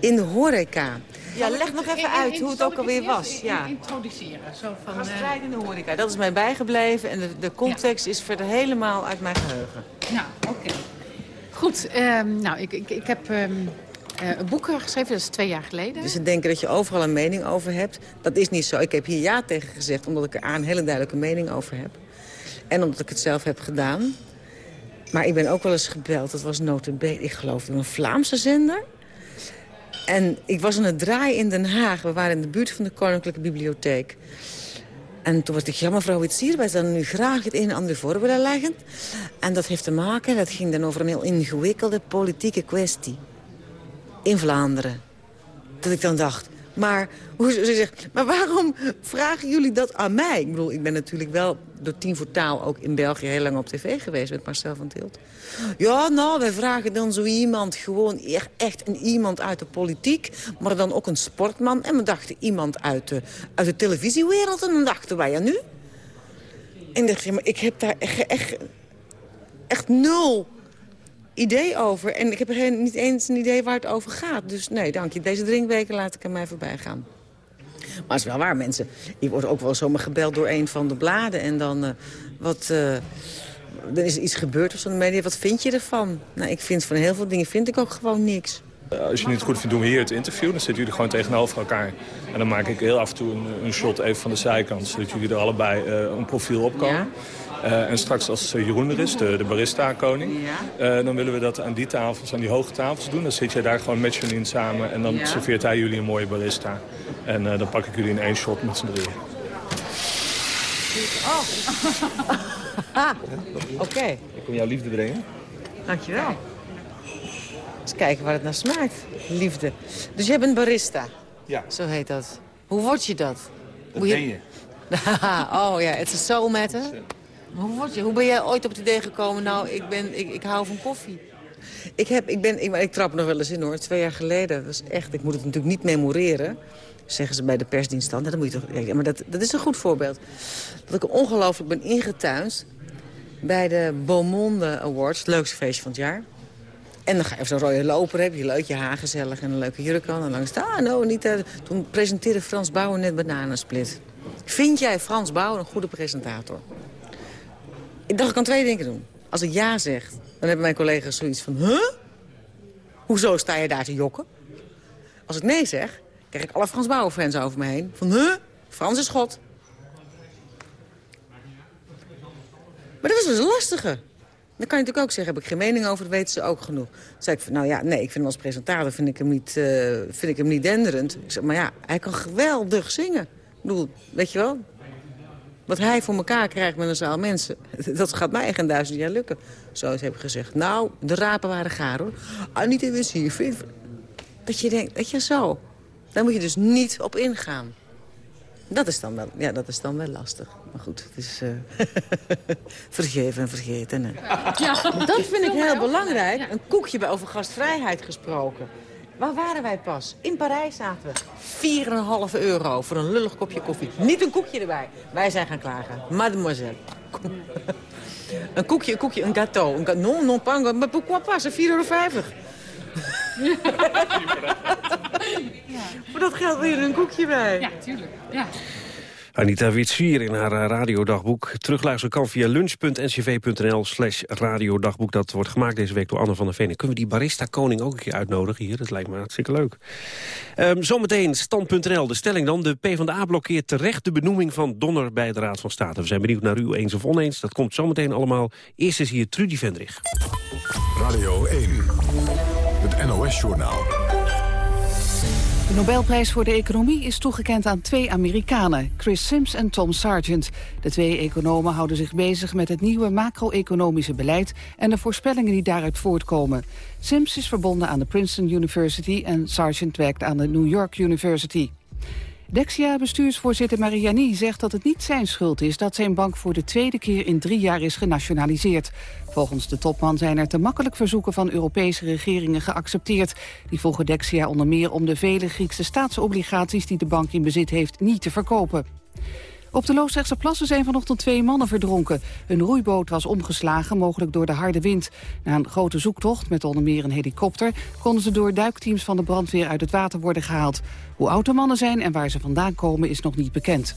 in de horeca. Ja, leg nog even uit hoe het ook alweer was. Ja. Introduceren. Zo van, gastvrijheid in de horeca, dat is mij bijgebleven... en de, de context ja. is verder helemaal uit mijn geheugen. Nou, oké. Okay. Goed, um, nou, ik, ik, ik heb um, een boek geschreven, dat is twee jaar geleden. Dus ze denken dat je overal een mening over hebt. Dat is niet zo. Ik heb hier ja tegen gezegd, omdat ik er een hele duidelijke mening over heb. En omdat ik het zelf heb gedaan. Maar ik ben ook wel eens gebeld, dat was notabene, ik geloof, een Vlaamse zender. En ik was aan het draaien in Den Haag. We waren in de buurt van de Koninklijke Bibliotheek. En toen was ik, ja mevrouw Witsier, wij zouden nu graag het een en ander voor willen leggen. En dat heeft te maken, dat ging dan over een heel ingewikkelde politieke kwestie. In Vlaanderen. Dat ik dan dacht, maar, hoe ze zegt, maar waarom vragen jullie dat aan mij? Ik bedoel, ik ben natuurlijk wel door Tien voor Taal ook in België heel lang op tv geweest met Marcel van Tilt. Ja, nou, wij vragen dan zo iemand, gewoon echt een iemand uit de politiek, maar dan ook een sportman. En we dachten iemand uit de, uit de televisiewereld en dan dachten wij, ja nu? En dacht je, maar ik heb daar echt, echt, echt nul idee over. En ik heb er niet eens een idee waar het over gaat. Dus nee, dank je. Deze drinkweken laat ik aan mij voorbij gaan. Maar het is wel waar, mensen. Je wordt ook wel zomaar gebeld door een van de bladen. En dan, uh, wat, uh, er is iets gebeurd of zo in de media. Wat vind je ervan? Nou, ik vind van heel veel dingen vind ik ook gewoon niks. Als je niet goed vindt, doen we hier het interview. Dan zitten jullie gewoon tegenover elkaar. En dan maak ik heel af en toe een, een shot even van de zijkant. Zodat jullie er allebei uh, een profiel op komen. Ja. Eh, en straks als Jeroen er is, de, de barista-koning... eh, dan willen we dat aan die tafels, aan die hoge tafels doen. Dan zit je daar gewoon met Janine samen en dan Ja. serveert hij jullie een mooie barista. En eh, dan pak ik jullie in één shot met z'n drieën. Ah, oké. Ik kom jouw liefde brengen. Dankjewel. Eens kijken waar het naar smaakt. Liefde. Dus jij bent barista? Ja. Zo heet dat. Hoe word je dat? Dat ben je. oh ja, het is soul matter. Maar Hoe, word je, hoe ben jij ooit op het idee gekomen, nou, ik, ben, ik, ik hou van koffie? Ik, heb, ik, ben, ik, trap nog wel eens in hoor, twee jaar geleden. Was echt, ik moet het natuurlijk niet memoreren. Zeggen ze bij de persdienst dan. Dat moet je toch, maar dat, dat is een goed voorbeeld. Dat ik ongelooflijk ben ingetuind bij de Beaumonde Awards. Het leukste feestje van het jaar. En dan ga je op zo'n rode loper, heb je leuk je haar gezellig en een leuke jurk aan. En langs, ah, nou, niet, eh, toen presenteerde Frans Bauer net Bananensplit. Vind jij Frans Bauer een goede presentator? Ik dacht, ik kan twee dingen doen. Als ik ja zeg, dan hebben mijn collega's zoiets van... Huh? Hoezo sta je daar te jokken? Als ik nee zeg, krijg ik alle Frans Bauer-fans over me heen. Van, huh? Frans is God. Maar dat was dus lastige. Dan kan je natuurlijk ook zeggen, heb ik geen mening over, dat weten ze ook genoeg. Dan zei ik, van, nou ja, nee, ik vind hem als presentator vind ik hem niet, eh, vind ik hem niet denderend. Ik zeg, maar ja, hij kan geweldig zingen. Ik bedoel, weet je wel, wat hij voor elkaar krijgt met een zaal mensen... dat gaat mij echt een duizend jaar lukken. Zo heb ik gezegd. Nou, de rapen waren gaar, hoor. Anita wist hier. Vind... Dat je denkt, dat je zo... Daar moet je dus niet op ingaan. Dat is dan wel, ja, dat is dan wel lastig. Maar goed, het is eh vergeven en vergeten. Hè. Ja. Dat vind ik heel belangrijk. Een koekje bij over gastvrijheid gesproken. Waar waren wij pas? In Parijs zaten we. 4,5 euro voor een lullig kopje koffie. Niet een koekje erbij. Wij zijn gaan klagen. Mademoiselle. Een koekje, een koekje, een gâteau. Een ga- non, non, pas, maar pourquoi pas? 4,50 euro. Voor dat geld wil je er een koekje bij. Ja, tuurlijk. Ja. Anita Witsier in haar eh, radiodagboek. Terugluisteren kan via lunch.ncv.nl slash radiodagboek. Dat wordt gemaakt deze week door Anne van der Veen. Kunnen we die barista-koning ook een keer uitnodigen hier? Dat lijkt me hartstikke leuk. Ehm, zometeen stand.nl. De stelling dan. De PvdA blokkeert terecht de benoeming van Donner bij de Raad van State. We zijn benieuwd naar u eens of oneens. Dat komt zometeen allemaal. Eerst is hier Trudy Vendrig. Radio 1, het NOS-journaal. De Nobelprijs voor de economie is toegekend aan twee Amerikanen, Chris Sims en Tom Sargent. De twee economen houden zich bezig met het nieuwe macro-economische beleid en de voorspellingen die daaruit voortkomen. Sims is verbonden aan de Princeton University en Sargent werkt aan de New York University. Dexia-bestuursvoorzitter Mariani zegt dat het niet zijn schuld is... dat zijn bank voor de tweede keer in drie jaar is genationaliseerd. Volgens de topman zijn er te makkelijk verzoeken van Europese regeringen geaccepteerd. Die vroegen Dexia onder meer om de vele Griekse staatsobligaties... die de bank in bezit heeft niet te verkopen. Op de Loosdrechtse plassen zijn vanochtend twee mannen verdronken. Hun roeiboot was omgeslagen, mogelijk door de harde wind. Na een grote zoektocht, met onder meer een helikopter... konden ze door duikteams van de brandweer uit het water worden gehaald. Hoe oud de mannen zijn en waar ze vandaan komen is nog niet bekend.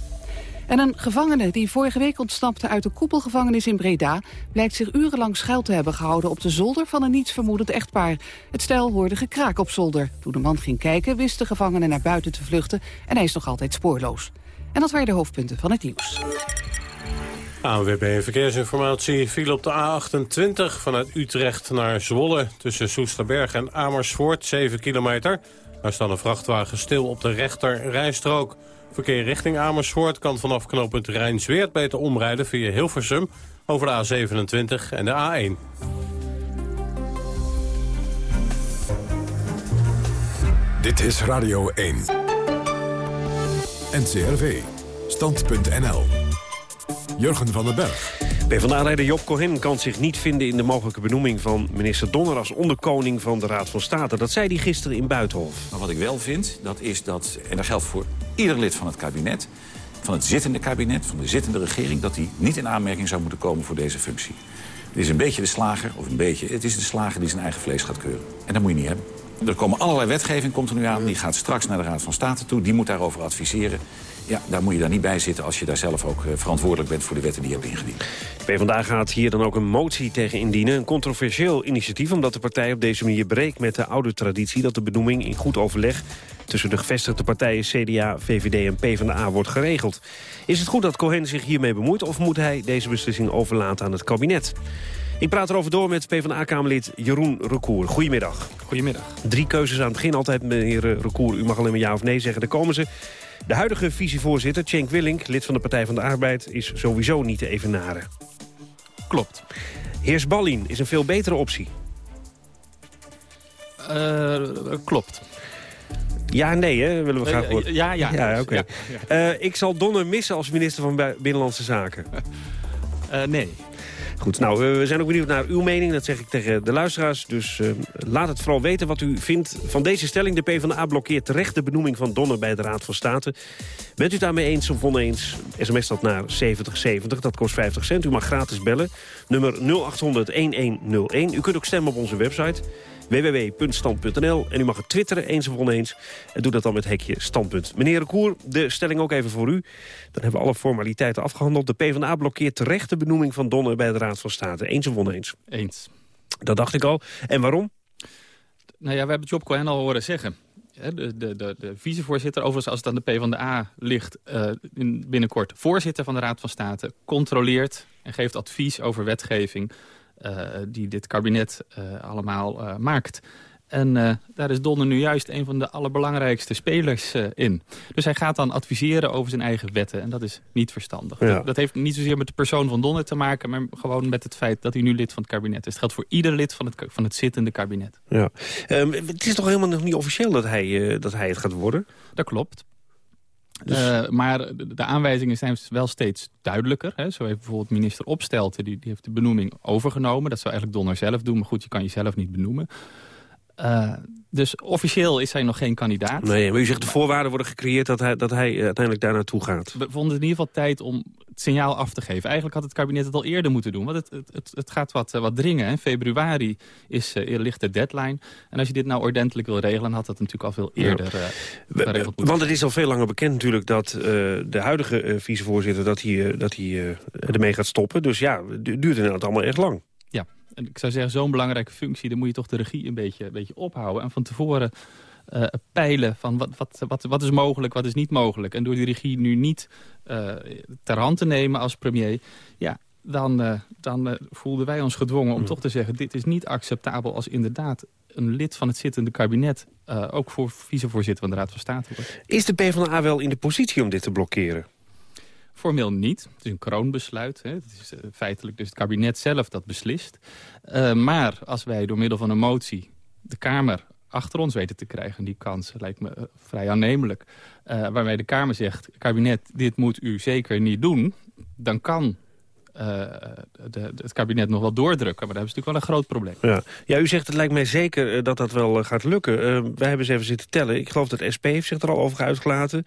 En een gevangene die vorige week ontsnapte uit de koepelgevangenis in Breda... blijkt zich urenlang schuil te hebben gehouden op de zolder van een nietsvermoedend echtpaar. Het stel hoorde gekraak op zolder. Toen de man ging kijken wist de gevangene naar buiten te vluchten... en hij is nog altijd spoorloos. En dat waren de hoofdpunten van het nieuws. ANWB Verkeersinformatie viel op de A28 vanuit Utrecht naar Zwolle... tussen Soesterberg en Amersfoort, 7 kilometer. Daar staat een vrachtwagen stil op de rechter rijstrook. Verkeer richting Amersfoort kan vanaf knooppunt Rijnsweert beter omrijden via Hilversum... over de A27 en de A1. Dit is Radio 1. NCRV. Stand.nl. Jurgen van den Berg. PvdA-leider Job Cohen kan zich niet vinden in de mogelijke benoeming van minister Donner als onderkoning van de Raad van State. Dat zei hij gisteren in Buitenhof. Maar wat ik wel vind, dat is dat, en dat geldt voor ieder lid van het kabinet... van het zittende kabinet, van de zittende regering... dat hij niet in aanmerking zou moeten komen voor deze functie. Het is een beetje de slager, of een beetje... het is de slager die zijn eigen vlees gaat keuren. En dat moet je niet hebben. Er komen allerlei wetgeving komt er nu aan. Die gaat straks naar de Raad van State toe. Die moet daarover adviseren. Ja, daar moet je daar niet bij zitten als je daar zelf ook eh, verantwoordelijk bent voor de wetten die je hebt ingediend. PvdA gaat hier dan ook een motie tegen indienen. Een controversieel initiatief omdat de partij op deze manier breekt met de oude traditie... dat de benoeming in goed overleg tussen de gevestigde partijen CDA, VVD en PvdA wordt geregeld. Is het goed dat Cohen zich hiermee bemoeit of moet hij deze beslissing overlaten aan het kabinet? Ik praat erover door met PvdA-kamerlid Jeroen Recour. Goedemiddag. Goedemiddag. Drie keuzes aan het begin altijd, meneer eh, Recour. U mag alleen maar ja of nee zeggen. Daar komen ze. De huidige vicevoorzitter, Cenk Willink, lid van de Partij van de Arbeid... is sowieso niet te evenaren. Klopt. Heers Ballin is een veel betere optie. Uh, klopt. Ja, nee, hè? willen we graag Uh, horen. ja, ja. ja, oké. Ja, ja. Uh, ik zal Donner missen als minister van Binnenlandse Zaken. nee. Goed, nou, we zijn ook benieuwd naar uw mening. Dat zeg ik tegen de luisteraars. Dus uh, laat het vooral weten wat u vindt van deze stelling. De PvdA blokkeert terecht de benoeming van Donner bij de Raad van State. Bent u daarmee eens of oneens? SMS dat naar 7070, dat kost 50 cent. U mag gratis bellen. Nummer 0800-1101. U kunt ook stemmen op onze website www.stand.nl. En u mag het twitteren, eens of oneens. En doe dat dan met hekje standpunt. Meneer Recour, de stelling ook even voor u. Dan hebben we alle formaliteiten afgehandeld. De PvdA blokkeert terecht de benoeming van Donner bij de Raad van State. Eens of oneens? Eens. Dat dacht ik al. En waarom? Nou ja, we hebben Job Cohen al horen zeggen. De, de, de, de vicevoorzitter, overigens als het aan de PvdA ligt... Uh, in, binnenkort voorzitter van de Raad van State... controleert en geeft advies over wetgeving... Uh, die dit kabinet uh, allemaal uh, maakt. En daar is Donner nu juist een van de allerbelangrijkste spelers in. Dus hij gaat dan adviseren over zijn eigen wetten. En dat is niet verstandig. Ja. Dat, dat, heeft niet zozeer met de persoon van Donner te maken... maar gewoon met het feit dat hij nu lid van het kabinet is. Het geldt voor ieder lid van het, van het zittende kabinet. Ja. Um, het is toch helemaal nog niet officieel dat hij, dat hij het gaat worden? Dat klopt. Dus... Uh, maar de aanwijzingen zijn wel steeds duidelijker. Hè. Zo heeft bijvoorbeeld minister Opstelten, die, die heeft de benoeming overgenomen. Dat zou eigenlijk Donner zelf doen, maar goed, je kan jezelf niet benoemen. Uh, dus officieel is hij nog geen kandidaat. Nee, maar u zegt de voorwaarden worden gecreëerd dat hij, dat hij uiteindelijk daar naartoe gaat. We vonden het in ieder geval tijd om het signaal af te geven. Eigenlijk had het kabinet het al eerder moeten doen. Want het, het, het, gaat wat, wat dringen. In februari is, uh, ligt de deadline. En als je dit nou ordentelijk wil regelen... had dat natuurlijk al veel eerder ja. uh, geregeld moeten Want het is al veel langer bekend natuurlijk... dat uh, de huidige vicevoorzitter dat hij, dat hij ermee gaat stoppen. Dus ja, het duurt inderdaad allemaal echt lang. Ja, ik zou zeggen, zo'n belangrijke functie... dan moet je toch de regie een beetje, een beetje ophouden. En van tevoren uh, peilen van wat, wat, wat, wat is mogelijk, wat is niet mogelijk. En door die regie nu niet uh, ter hand te nemen als premier... ja, dan, uh, dan voelden wij ons gedwongen om mm. toch te zeggen... dit is niet acceptabel als inderdaad een lid van het zittende kabinet... ook voor vicevoorzitter van de Raad van State wordt. Is de PvdA wel in de positie om dit te blokkeren? Formeel niet. Het is een kroonbesluit. Hè. Het is uh, feitelijk dus het kabinet zelf dat beslist. Uh, maar als wij door middel van een motie de Kamer achter ons weten te krijgen... die kans lijkt me uh, vrij aannemelijk... waarmee de Kamer zegt, kabinet, dit moet u zeker niet doen... dan kan de, het kabinet nog wel doordrukken. Maar dat is natuurlijk wel een groot probleem. Ja, ja u zegt het lijkt mij zeker dat dat wel gaat lukken. wij hebben eens even zitten tellen. Ik geloof dat SP heeft zich er al over uitgelaten.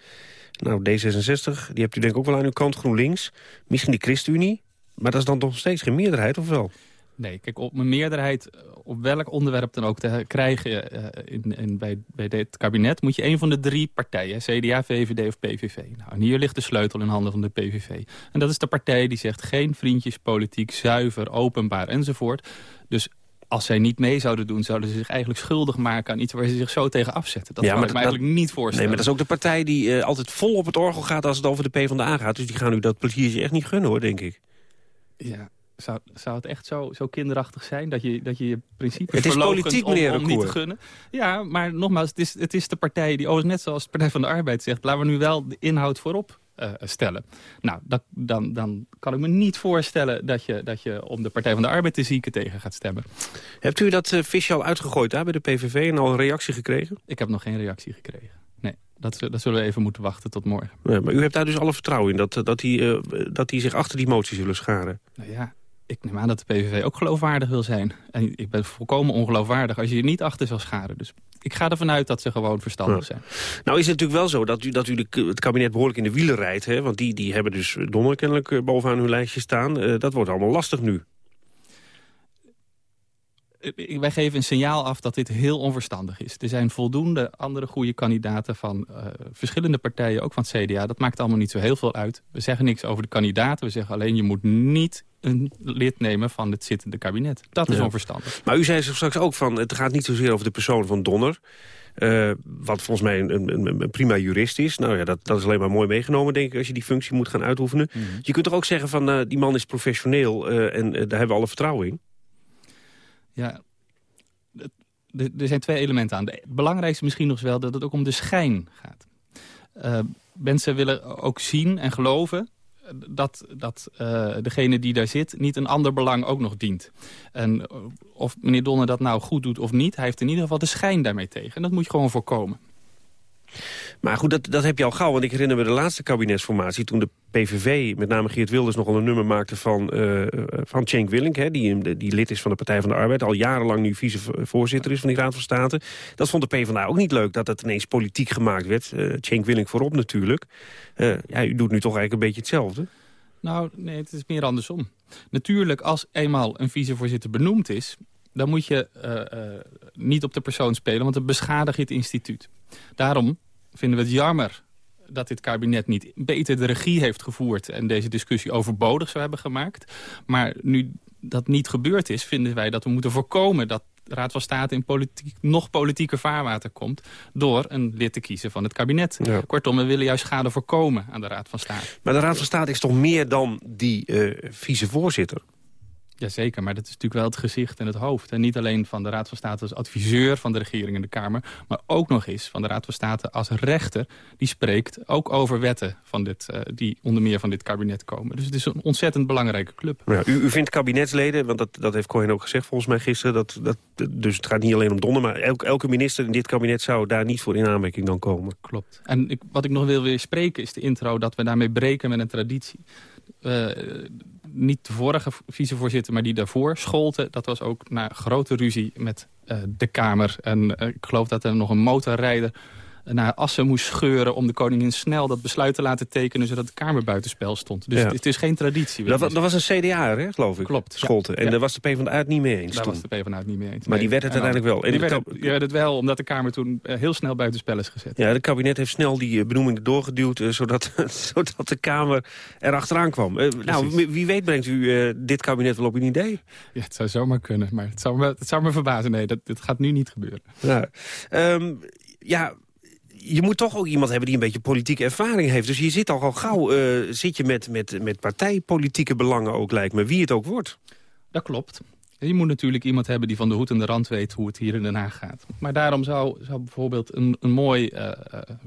Nou, D66, die hebt u denk ik ook wel aan uw kant. GroenLinks, misschien de ChristenUnie. Maar dat is dan nog steeds geen meerderheid, of wel? Nee, kijk, op een meerderheid, op welk onderwerp dan ook te krijgen in, in, bij, bij dit kabinet... moet je een van de drie partijen, CDA, VVD of PVV. Nou, en hier ligt de sleutel in handen van de PVV. En dat is de partij die zegt geen vriendjespolitiek, zuiver, openbaar enzovoort. Dus als zij niet mee zouden doen, zouden ze zich eigenlijk schuldig maken aan iets waar ze zich zo tegen afzetten. Dat ja, kan ik me eigenlijk niet voorstellen. Nee, maar dat is ook de partij die uh, altijd vol op het orgel gaat als het over de PvdA gaat. Dus die gaan u dat pleziertje echt niet gunnen hoor, denk ik. Ja, zou, zou het echt zo, zo kinderachtig zijn dat je dat je, je principes Het is politiek, om, meneer om niet te gunnen? Ja, maar nogmaals, het is, het is de partij die, oh, net zoals de Partij van de Arbeid zegt, laten we nu wel de inhoud voorop uh, stellen. Nou, dat, dan, dan kan ik me niet voorstellen dat je, dat je om de Partij van de Arbeid te zieken tegen gaat stemmen. Hebt u dat uh, visje al uitgegooid daar bij de PVV en al een reactie gekregen? Ik heb nog geen reactie gekregen. Nee, dat, dat zullen we even moeten wachten tot morgen. Ja, maar u hebt daar dus alle vertrouwen in dat, dat, die, uh, dat die zich achter die motie zullen scharen? Nou ja, ik neem aan dat de PVV ook geloofwaardig wil zijn. En ik ben volkomen ongeloofwaardig als je je niet achter zal scharen. Dus ik ga ervan uit dat ze gewoon verstandig ja. zijn. Nou is het natuurlijk wel zo dat u, dat u de, het kabinet behoorlijk in de wielen rijdt. Hè? Want die, die hebben dus Donner kennelijk bovenaan hun lijstje staan. Uh, dat wordt allemaal lastig nu. Wij geven een signaal af dat dit heel onverstandig is. Er zijn voldoende andere goede kandidaten van uh, verschillende partijen, ook van het CDA. Dat maakt allemaal niet zo heel veel uit. We zeggen niks over de kandidaten. We zeggen alleen, je moet niet een lid nemen van het zittende kabinet. Dat is ja. onverstandig. Maar u zei straks ook van, het gaat niet zozeer over de persoon van Donner. Uh, wat volgens mij een, een, een, prima jurist is. Nou ja, dat, dat is alleen maar mooi meegenomen, denk ik, als je die functie moet gaan uitoefenen. Mhm. Je kunt toch ook zeggen van, uh, die man is professioneel en daar hebben we alle vertrouwen in? Ja, er zijn twee elementen aan. Het belangrijkste misschien nog wel dat het ook om de schijn gaat. mensen willen ook zien en geloven dat, dat uh, degene die daar zit niet een ander belang ook nog dient. En eh, of meneer Donner dat nou goed doet of niet... hij heeft in ieder geval de schijn daarmee tegen. En dat moet je gewoon voorkomen. Maar goed, dat, dat heb je al gauw. Want ik herinner me de laatste kabinetsformatie... toen de PVV, met name Geert Wilders, nogal een nummer maakte van, uh, van Cenk Willink... Hè, die, die lid is van de Partij van de Arbeid... al jarenlang nu vicevoorzitter is van die Raad van State. Dat vond de PvdA ook niet leuk, dat het ineens politiek gemaakt werd. Uh, Willink voorop natuurlijk. Uh, ja, u doet nu toch eigenlijk een beetje hetzelfde. Nou, nee, het is meer andersom. Natuurlijk, als eenmaal een vicevoorzitter benoemd is... dan moet je niet op de persoon spelen, want dan beschadigt je het instituut. Daarom vinden we het jammer dat dit kabinet niet beter de regie heeft gevoerd... en deze discussie overbodig zou hebben gemaakt. Maar nu dat niet gebeurd is, vinden wij dat we moeten voorkomen... dat de Raad van State in politiek, nog politieke vaarwater komt... door een lid te kiezen van het kabinet. Kortom, we willen juist schade voorkomen aan de Raad van State. Maar de Raad van State is toch meer dan die uh, vicevoorzitter? Jazeker, maar dat is natuurlijk wel het gezicht en het hoofd. En niet alleen van de Raad van State als adviseur van de regering en de Kamer... maar ook nog eens van de Raad van State als rechter... die spreekt ook over wetten van dit, uh, die onder meer van dit kabinet komen. Dus het is een ontzettend belangrijke club. Ja, u, u, vindt kabinetsleden, want dat, dat heeft Cohen ook gezegd volgens mij gisteren... Dat, dat, dus het gaat niet alleen om Donner... maar elke, elke minister in dit kabinet zou daar niet voor in aanmerking dan komen. Klopt. En ik, wat ik nog wil weer spreken is de intro... dat we daarmee breken met een traditie. Uh, niet de vorige vicevoorzitter, maar die daarvoor, Scholte... dat was ook na grote ruzie met uh, de Kamer. En uh, ik geloof dat er nog een motorrijder naar Assen moest scheuren... om de koningin snel dat besluit te laten tekenen... zodat de Kamer buitenspel stond. Dus het, is geen traditie. Dat, dat, was een CDA, hè, geloof ik? Klopt. Scholten. En daar was de PvdA het niet mee eens Daar was de PvdA het niet mee eens. Maar die werd het uiteindelijk wel. En die, werd, die werd het wel, omdat de Kamer toen eh, heel snel buitenspel is gezet. Ja, het kabinet heeft snel die eh, benoeming doorgeduwd... Uh, zodat, zodat de Kamer er achteraan kwam. Uh, nou, wie weet brengt u uh, dit kabinet wel op een idee? Ja, het zou zomaar kunnen. Maar het zou me, het zou me verbazen. Nee, dat, dat gaat nu niet gebeuren. Nou, um, ja je moet toch ook iemand hebben die een beetje politieke ervaring heeft. Dus je zit al, gauw uh, zit je met, met, met partijpolitieke belangen ook, lijkt me. Wie het ook wordt. Dat klopt. Je moet natuurlijk iemand hebben die van de hoed en de rand weet hoe het hier in Den Haag gaat. Maar daarom zou, zou bijvoorbeeld een, een mooi uh,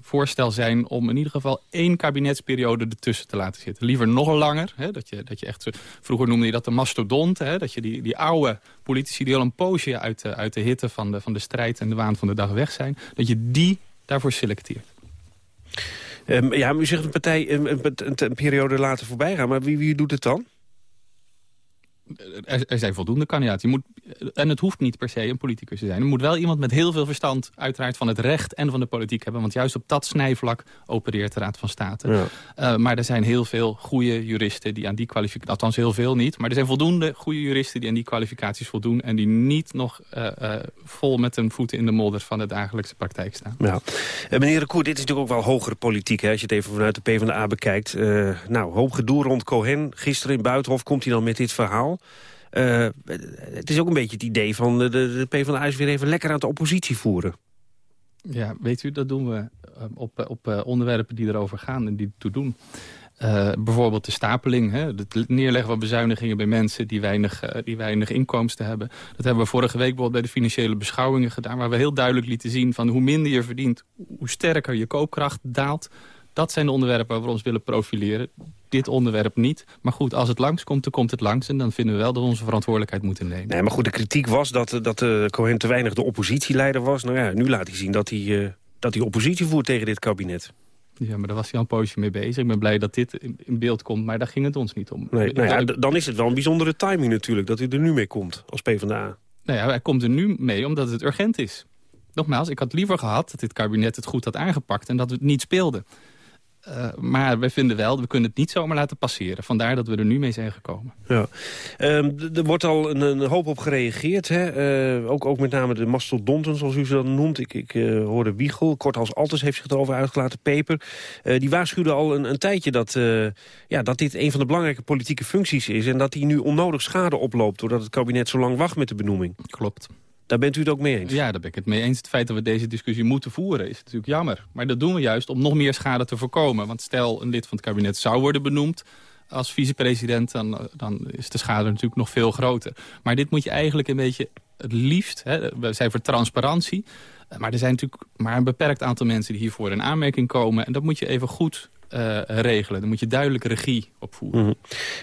voorstel zijn om in ieder geval één kabinetsperiode ertussen te laten zitten. Liever nog langer. Hè, dat, je, dat je echt, vroeger noemde je dat de mastodont. Hè, dat je die, die oude politici die al een poosje uit de, uit de hitte van de, van de strijd en de waan van de dag weg zijn. Dat je die daarvoor selecteert. Um, ja, u zegt een partij een, een, periode laten voorbij gaan, maar wie, wie doet het dan? Er, zijn voldoende kandidaten. Je moet, en het hoeft niet per se een politicus te zijn. Er moet wel iemand met heel veel verstand uiteraard van het recht en van de politiek hebben. Want juist op dat snijvlak opereert de Raad van State. Ja. Uh, maar er zijn heel veel goede juristen die aan die kwalificaties... Althans heel veel niet. Maar er zijn voldoende goede juristen die aan die kwalificaties voldoen. En die niet nog uh, uh, vol met hun voeten in de modder van de dagelijkse praktijk staan. Ja. meneer de Koer, dit is natuurlijk ook wel hogere politiek. Hè, als je het even vanuit de PvdA bekijkt. nou, hoop gedoe rond Cohen. Gisteren in Buitenhof komt hij dan met dit verhaal. Uh, het is ook een beetje het idee van de, de PvdA is weer even lekker aan de oppositie voeren. Ja, weet u, dat doen we eh, op, op eh, onderwerpen die erover gaan en die toe doen. Uh, bijvoorbeeld de stapeling, hè, het neerleggen van bezuinigingen bij mensen die weinig, die weinig inkomsten hebben. Dat hebben we vorige week bijvoorbeeld bij de financiële beschouwingen gedaan, waar we heel duidelijk lieten zien van hoe minder je verdient, hoe sterker je koopkracht daalt. Dat zijn de onderwerpen waar we ons willen profileren dit onderwerp niet. Maar goed, als het langskomt, dan komt het langs. En dan vinden we wel dat we onze verantwoordelijkheid moeten nemen. Nee, maar goed, de kritiek was dat, dat uh, Cohen te weinig de oppositieleider was. Nou ja, nu laat hij zien dat hij, uh, dat hij oppositie voert tegen dit kabinet. Ja, maar daar was hij al een poosje mee bezig. Ik ben blij dat dit in beeld komt, maar daar ging het ons niet om. Nee, nou ja, dan is het wel een bijzondere timing natuurlijk... dat hij er nu mee komt als PvdA. Nou ja, hij komt er nu mee omdat het urgent is. Nogmaals, ik had liever gehad dat dit kabinet het goed had aangepakt... en dat het niet speelde. Uh, maar we vinden wel, we kunnen het niet zomaar laten passeren. Vandaar dat we er nu mee zijn gekomen. Ja. Um, er wordt al een, een, hoop op gereageerd. Hè? Uh, ook, ook met name de mastodonten, zoals u ze dan noemt. Ik, ik uh, hoorde Wiegel, kort als Altes heeft zich erover uitgelaten. Peper, die waarschuwde al een, een tijdje dat, ja, dat dit een van de belangrijke politieke functies is. En dat die nu onnodig schade oploopt... doordat het kabinet zo lang wacht met de benoeming. Klopt. Daar bent u het ook mee eens? Ja, daar ben ik het mee eens. Het feit dat we deze discussie moeten voeren is natuurlijk jammer. Maar dat doen we juist om nog meer schade te voorkomen. Want stel een lid van het kabinet zou worden benoemd als vicepresident... Dan, dan is de schade natuurlijk nog veel groter. Maar dit moet je eigenlijk een beetje het liefst... Hè, we zijn voor transparantie... Maar er zijn natuurlijk maar een beperkt aantal mensen die hiervoor in aanmerking komen. En dat moet je even goed uh, regelen. Dan moet je duidelijk regie opvoeren. Mm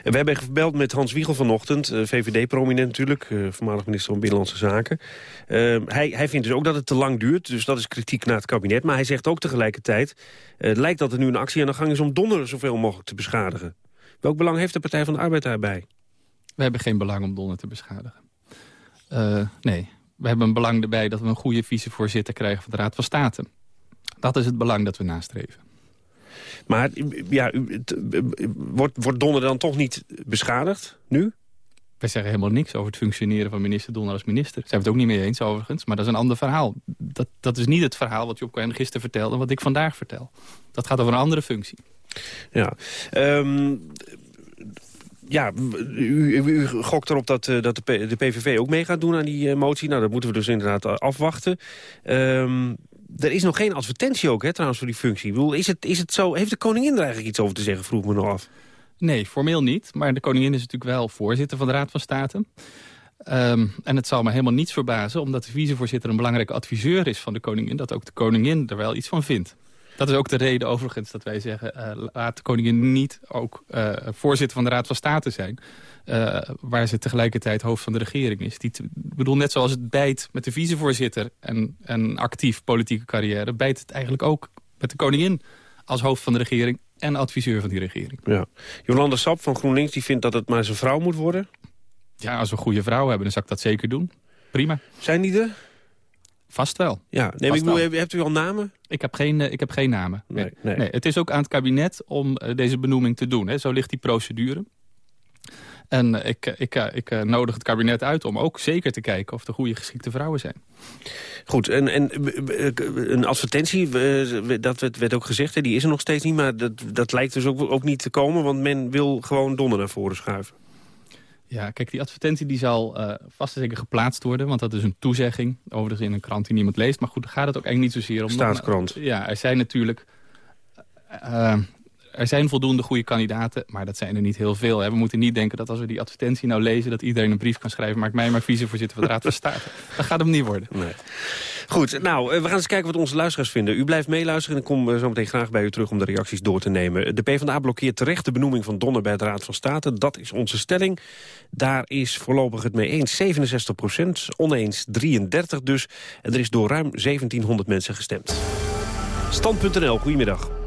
We hebben gebeld met Hans Wiegel vanochtend, uh, VVD-prominent natuurlijk, uh, voormalig minister van Binnenlandse Zaken. Ehm, hij, hij vindt dus ook dat het te lang duurt, dus dat is kritiek naar het kabinet. Maar hij zegt ook tegelijkertijd, het lijkt dat er nu een actie aan de gang is om Donner zoveel mogelijk te beschadigen. Welk belang heeft de Partij van de Arbeid daarbij? We hebben geen belang om Donner te beschadigen. nee, we hebben een belang erbij dat we een goede vicevoorzitter krijgen van de Raad van State. Dat is het belang dat we nastreven. Maar ja, wordt, wordt Donner dan toch niet beschadigd nu? Wij zeggen helemaal niks over het functioneren van minister Donner als minister. Zijn we het ook niet mee eens overigens, maar dat is een ander verhaal. Dat, dat is niet het verhaal wat Job Cohen gisteren vertelde... wat ik vandaag vertel. Dat gaat over een andere functie. Ja, um, ja, u, u, gokt erop dat, dat de, de, PVV ook mee gaat doen aan die motie. Nou, dat moeten we dus inderdaad afwachten. Um, er is nog geen advertentie ook, hè, trouwens, voor die functie. Ik bedoel, is het, is het zo, heeft de koningin er eigenlijk iets over te zeggen, vroeg me nog af. Nee, formeel niet. Maar de koningin is natuurlijk wel voorzitter van de Raad van State. Um, en het zal me helemaal niets verbazen, omdat de vicevoorzitter een belangrijke adviseur is van de koningin, dat ook de koningin er wel iets van vindt. Dat is ook de reden overigens dat wij zeggen... Uh, laat de koningin niet ook uh, voorzitter van de Raad van State zijn... Uh, waar ze tegelijkertijd hoofd van de regering is. Die ik bedoel, net zoals het bijt met de vicevoorzitter... en een actief politieke carrière... bijt het eigenlijk ook met de koningin als hoofd van de regering... en adviseur van die regering. Ja. Jolanda Sap van GroenLinks die vindt dat het maar zijn vrouw moet worden. Ja, als we een goede vrouw hebben, dan zou ik dat zeker doen. Prima. Zijn die er? Vast wel. Ja, neem ik bedoel, hebt u al namen? Ik heb geen, ik heb geen namen. Nee, nee. nee, het is ook aan het kabinet om deze benoeming te doen. Hè. Zo ligt die procedure. En ik, ik, ik, nodig het kabinet uit om ook zeker te kijken of er goede geschikte vrouwen zijn. Goed, en, en een advertentie, dat werd ook gezegd, die is er nog steeds niet. Maar dat, dat lijkt dus ook, ook niet te komen, want men wil gewoon donder naar voren schuiven. Ja, kijk, die advertentie die zal uh, vast en zeker geplaatst worden. Want dat is een toezegging. Overigens in een krant die niemand leest. Maar goed, daar gaat het ook eigenlijk niet zozeer om. Staatskrant. ja, er zijn natuurlijk... Uh, er zijn voldoende goede kandidaten, maar dat zijn er niet heel veel. Hè. We moeten niet denken dat als we die advertentie nou lezen... dat iedereen een brief kan schrijven, maak mij maar vicevoorzitter van de Raad van State. Dat gaat hem niet worden. Nee. Goed, nou, we gaan eens kijken wat onze luisteraars vinden. U blijft meeluisteren en ik kom zo meteen graag bij u terug om de reacties door te nemen. De PvdA blokkeert terecht de benoeming van Donner bij de Raad van State. Dat is onze stelling. Daar is voorlopig het mee eens 67 procent, oneens 33 dus. En er is door ruim 1700 mensen gestemd. Stand.nl, goedemiddag.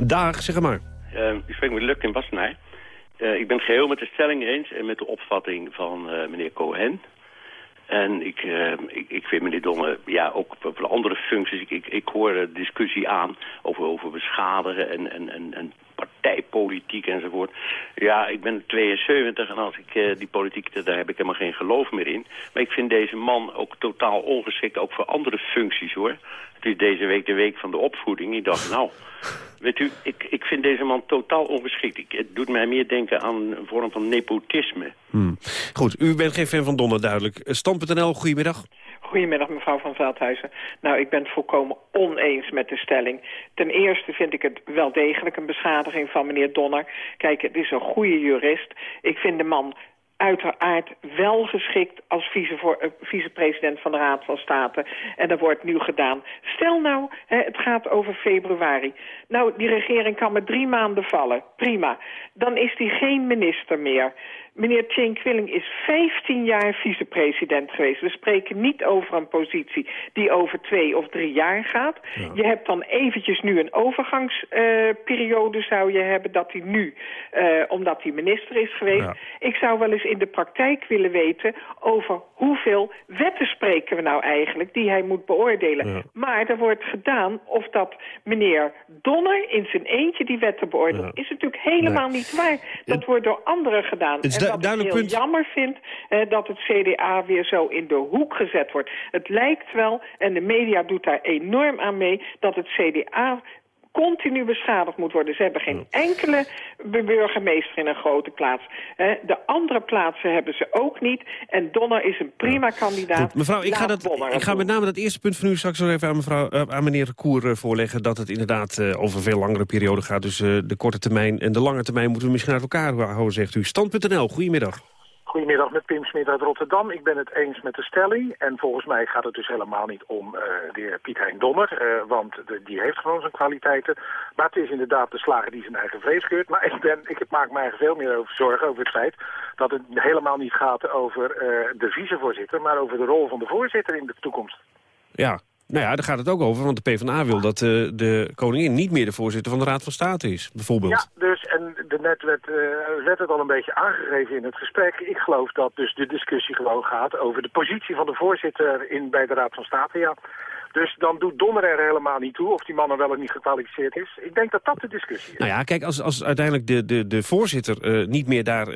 Dag, zeg maar. Ik spreek met Luc in Bassenij. Uh, ik ben geheel met de stelling eens en met de opvatting van uh, meneer Cohen. En ik, uh, ik, ik vind meneer Dongen, ja, ook voor andere functies, ik, ik, ik hoor de discussie aan over, over beschadigen en, en, en, en partijpolitiek enzovoort. Ja, ik ben 72 en als ik uh, die politiek, daar heb ik helemaal geen geloof meer in. Maar ik vind deze man ook totaal ongeschikt, ook voor andere functies hoor. Het is deze week de week van de opvoeding. Ik dacht, nou, weet u, ik, ik vind deze man totaal ongeschikt. Ik, het doet mij meer denken aan een vorm van nepotisme. Hmm. Goed, u bent geen fan van Donner duidelijk. Stand.nl, goedemiddag. Goedemiddag, mevrouw van Veldhuizen. Nou, ik ben het volkomen oneens met de stelling. Ten eerste vind ik het wel degelijk een beschadiging van meneer Donner. Kijk, het is een goede jurist. Ik vind de man uiteraard wel geschikt als eh, vicepresident van de Raad van State. En dat wordt nu gedaan. Stel nou, hè, het gaat over februari. Nou, die regering kan met drie maanden vallen. Prima. Dan is die geen minister meer. Meneer Quilling is 15 jaar vicepresident geweest. We spreken niet over een positie die over twee of drie jaar gaat. Je hebt dan eventjes nu een overgangsperiode uh, zou je hebben... dat hij nu, uh, omdat hij minister is geweest... Ja. Ik zou wel eens in de praktijk willen weten... over hoeveel wetten spreken we nou eigenlijk die hij moet beoordelen. Ja. Maar er wordt gedaan of dat meneer Donner in zijn eentje die wetten beoordeelt... is natuurlijk helemaal nee. niet waar. Dat wordt door anderen gedaan wat ik heel punt. jammer vind, eh, dat het CDA weer zo in de hoek gezet wordt. Het lijkt wel, en de media doet daar enorm aan mee, dat het CDA continu beschadigd moet worden. Ze hebben geen enkele burgemeester in een grote plaats. De andere plaatsen hebben ze ook niet. En Donner is een prima kandidaat. Goed, mevrouw, ik ga, dat, Donner ik ga met name dat eerste punt van u straks nog even aan, mevrouw, eh, aan meneer Koer eh, voorleggen... dat het inderdaad eh, over een veel langere periode gaat. Dus de korte termijn en de lange termijn moeten we misschien uit elkaar houden, zegt u. Stand.nl, goedemiddag. Goedemiddag met Pim Smit uit Rotterdam. Ik ben het eens met de stelling. En volgens mij gaat het dus helemaal niet om eh, de heer Piet Hein Donner. eh, want die heeft gewoon zijn kwaliteiten. Maar het is inderdaad de slager die zijn eigen vlees keurt. Maar ik, ben, ik maak eigenlijk veel meer over zorgen over het feit... dat het helemaal niet gaat over eh, de vicevoorzitter... maar over de rol van de voorzitter in de toekomst. Ja, nou ja, daar gaat het ook over, want de PvdA wil dat eh, de koningin niet meer de voorzitter van de Raad van State is, bijvoorbeeld. Ja, dus, en de net werd, eh, werd het al een beetje aangegeven in het gesprek. Ik geloof dat dus de discussie gewoon gaat over de positie van de voorzitter in, bij de Raad van State, ja. Dus dan doet Donner er helemaal niet toe of die man er wel of niet gekwalificeerd is. Ik denk dat dat de discussie is. Nou ja, kijk, als, als uiteindelijk de, de, de voorzitter eh, niet meer daar,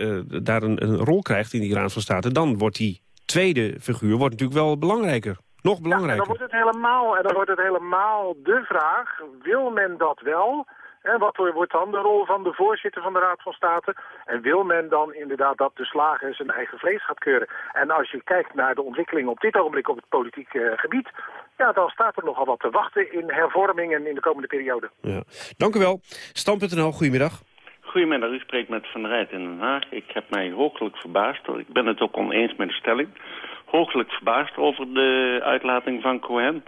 daar een, een rol krijgt in die Raad van State... dan wordt die tweede figuur wordt natuurlijk wel belangrijker. Nog En belangrijker. dan wordt het helemaal, en dan wordt het helemaal de vraag, wil men dat wel? En wat wordt dan de rol van de voorzitter van de Raad van State? En wil men dan inderdaad dat de slager zijn eigen vlees gaat keuren? En als je kijkt naar de ontwikkeling op dit ogenblik op het politieke eh, gebied... ja, dan staat er nogal wat te wachten in hervormingen in de komende periode. Ja. Dank u wel. Stand.nl, goedemiddag. Goedemiddag, u spreekt met Van Rijt in Den Haag. Ik heb mij hooglijk verbaasd, ik ben het ook oneens met de stelling... hooglijk verbaasd over de uitlating van Cohen.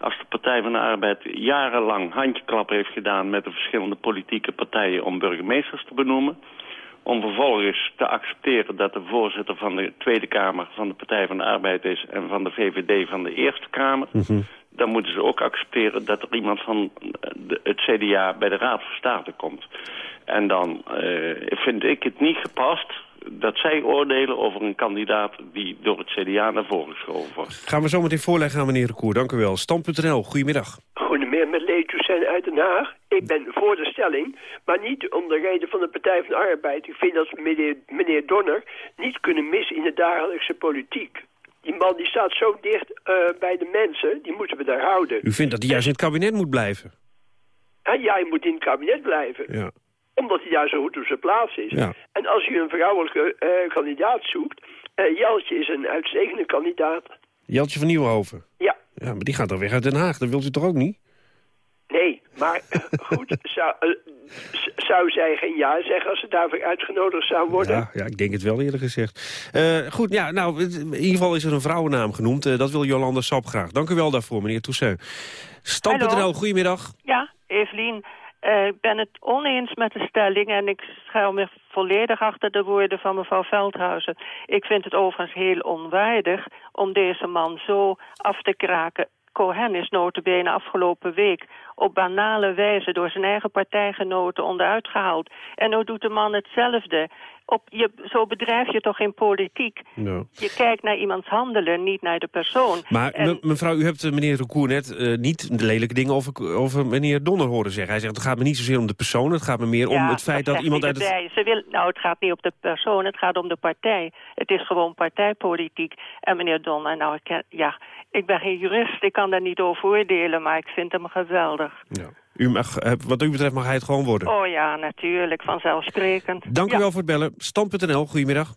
Als de Partij van de Arbeid jarenlang handjeklap heeft gedaan... met de verschillende politieke partijen om burgemeesters te benoemen... om vervolgens te accepteren dat de voorzitter van de Tweede Kamer... van de Partij van de Arbeid is en van de VVD van de Eerste Kamer... dan moeten ze ook accepteren dat er iemand van de- het CDA bij de Raad van State komt. En dan eh, vind ik het niet gepast dat zij oordelen over een kandidaat die door het CDA naar voren geschoven wordt. Gaan we zo meteen voorleggen aan meneer de Koer. Dank u wel. Stand.nl, goedemiddag. Goedemiddag, met Toussaint uit Den Haag. Ik ben voor de stelling, maar niet om de reden van de Partij van de Arbeid. Ik vind dat we meneer, meneer Donner niet kunnen missen in de dagelijkse politiek. Die man die staat zo dicht eh, bij de mensen, die moeten we daar houden. U vindt dat hij juist in het kabinet moet blijven? En jij moet in het kabinet blijven, Ja. Omdat hij daar zo goed op zijn plaats is. Ja. En als u een vrouwelijke eh, kandidaat zoekt, eh Jeltje is een uitstekende kandidaat. Jeltje van Nieuwenhoven. Ja. Ja, maar die gaat dan weg uit Den Haag. Dat wilt u toch ook niet? Nee, maar eh, goed, zou, zou zij geen ja zeggen als ze daarvoor uitgenodigd zou worden? Ja, ja, ik denk het wel eerlijk gezegd. Eh, goed, ja, nou, in ieder geval is er een vrouwennaam genoemd. Dat wil Jolanda Sap graag. Dank u wel daarvoor, meneer Toussaint. Hallo. goedemiddag. Ja, Evelien. Eh, ik ben het oneens met de stelling en ik schuil me volledig achter de woorden van mevrouw Veldhuizen. Ik vind het overigens heel onwaardig om deze man zo af te kraken. Cohen is notabene afgelopen week op banale wijze door zijn eigen partijgenoten onderuit gehaald. En nu doet de man hetzelfde. Op je, zo bedrijf je toch in politiek. Je kijkt naar iemands handelen, niet naar de persoon. Maar En- mevrouw, u hebt eh, meneer de Koer net eh, niet de lelijke dingen over, over meneer Donner horen zeggen. Hij zegt, het gaat me niet zozeer om de persoon, het gaat me meer om het feit dat, iemand uit het... erbij. Ze wil, nou, het gaat niet om de persoon, het gaat om de partij. Het is gewoon partijpolitiek. En meneer Donner, nou, ik, ken- ja, ik ben geen jurist, ik kan daar niet over oordelen, maar ik vind hem geweldig. Ja. U mag, eh, wat u betreft mag hij het gewoon worden. Oh ja, natuurlijk, vanzelfsprekend. Dank Ja. u wel voor het bellen. Stand.nl, goedemiddag.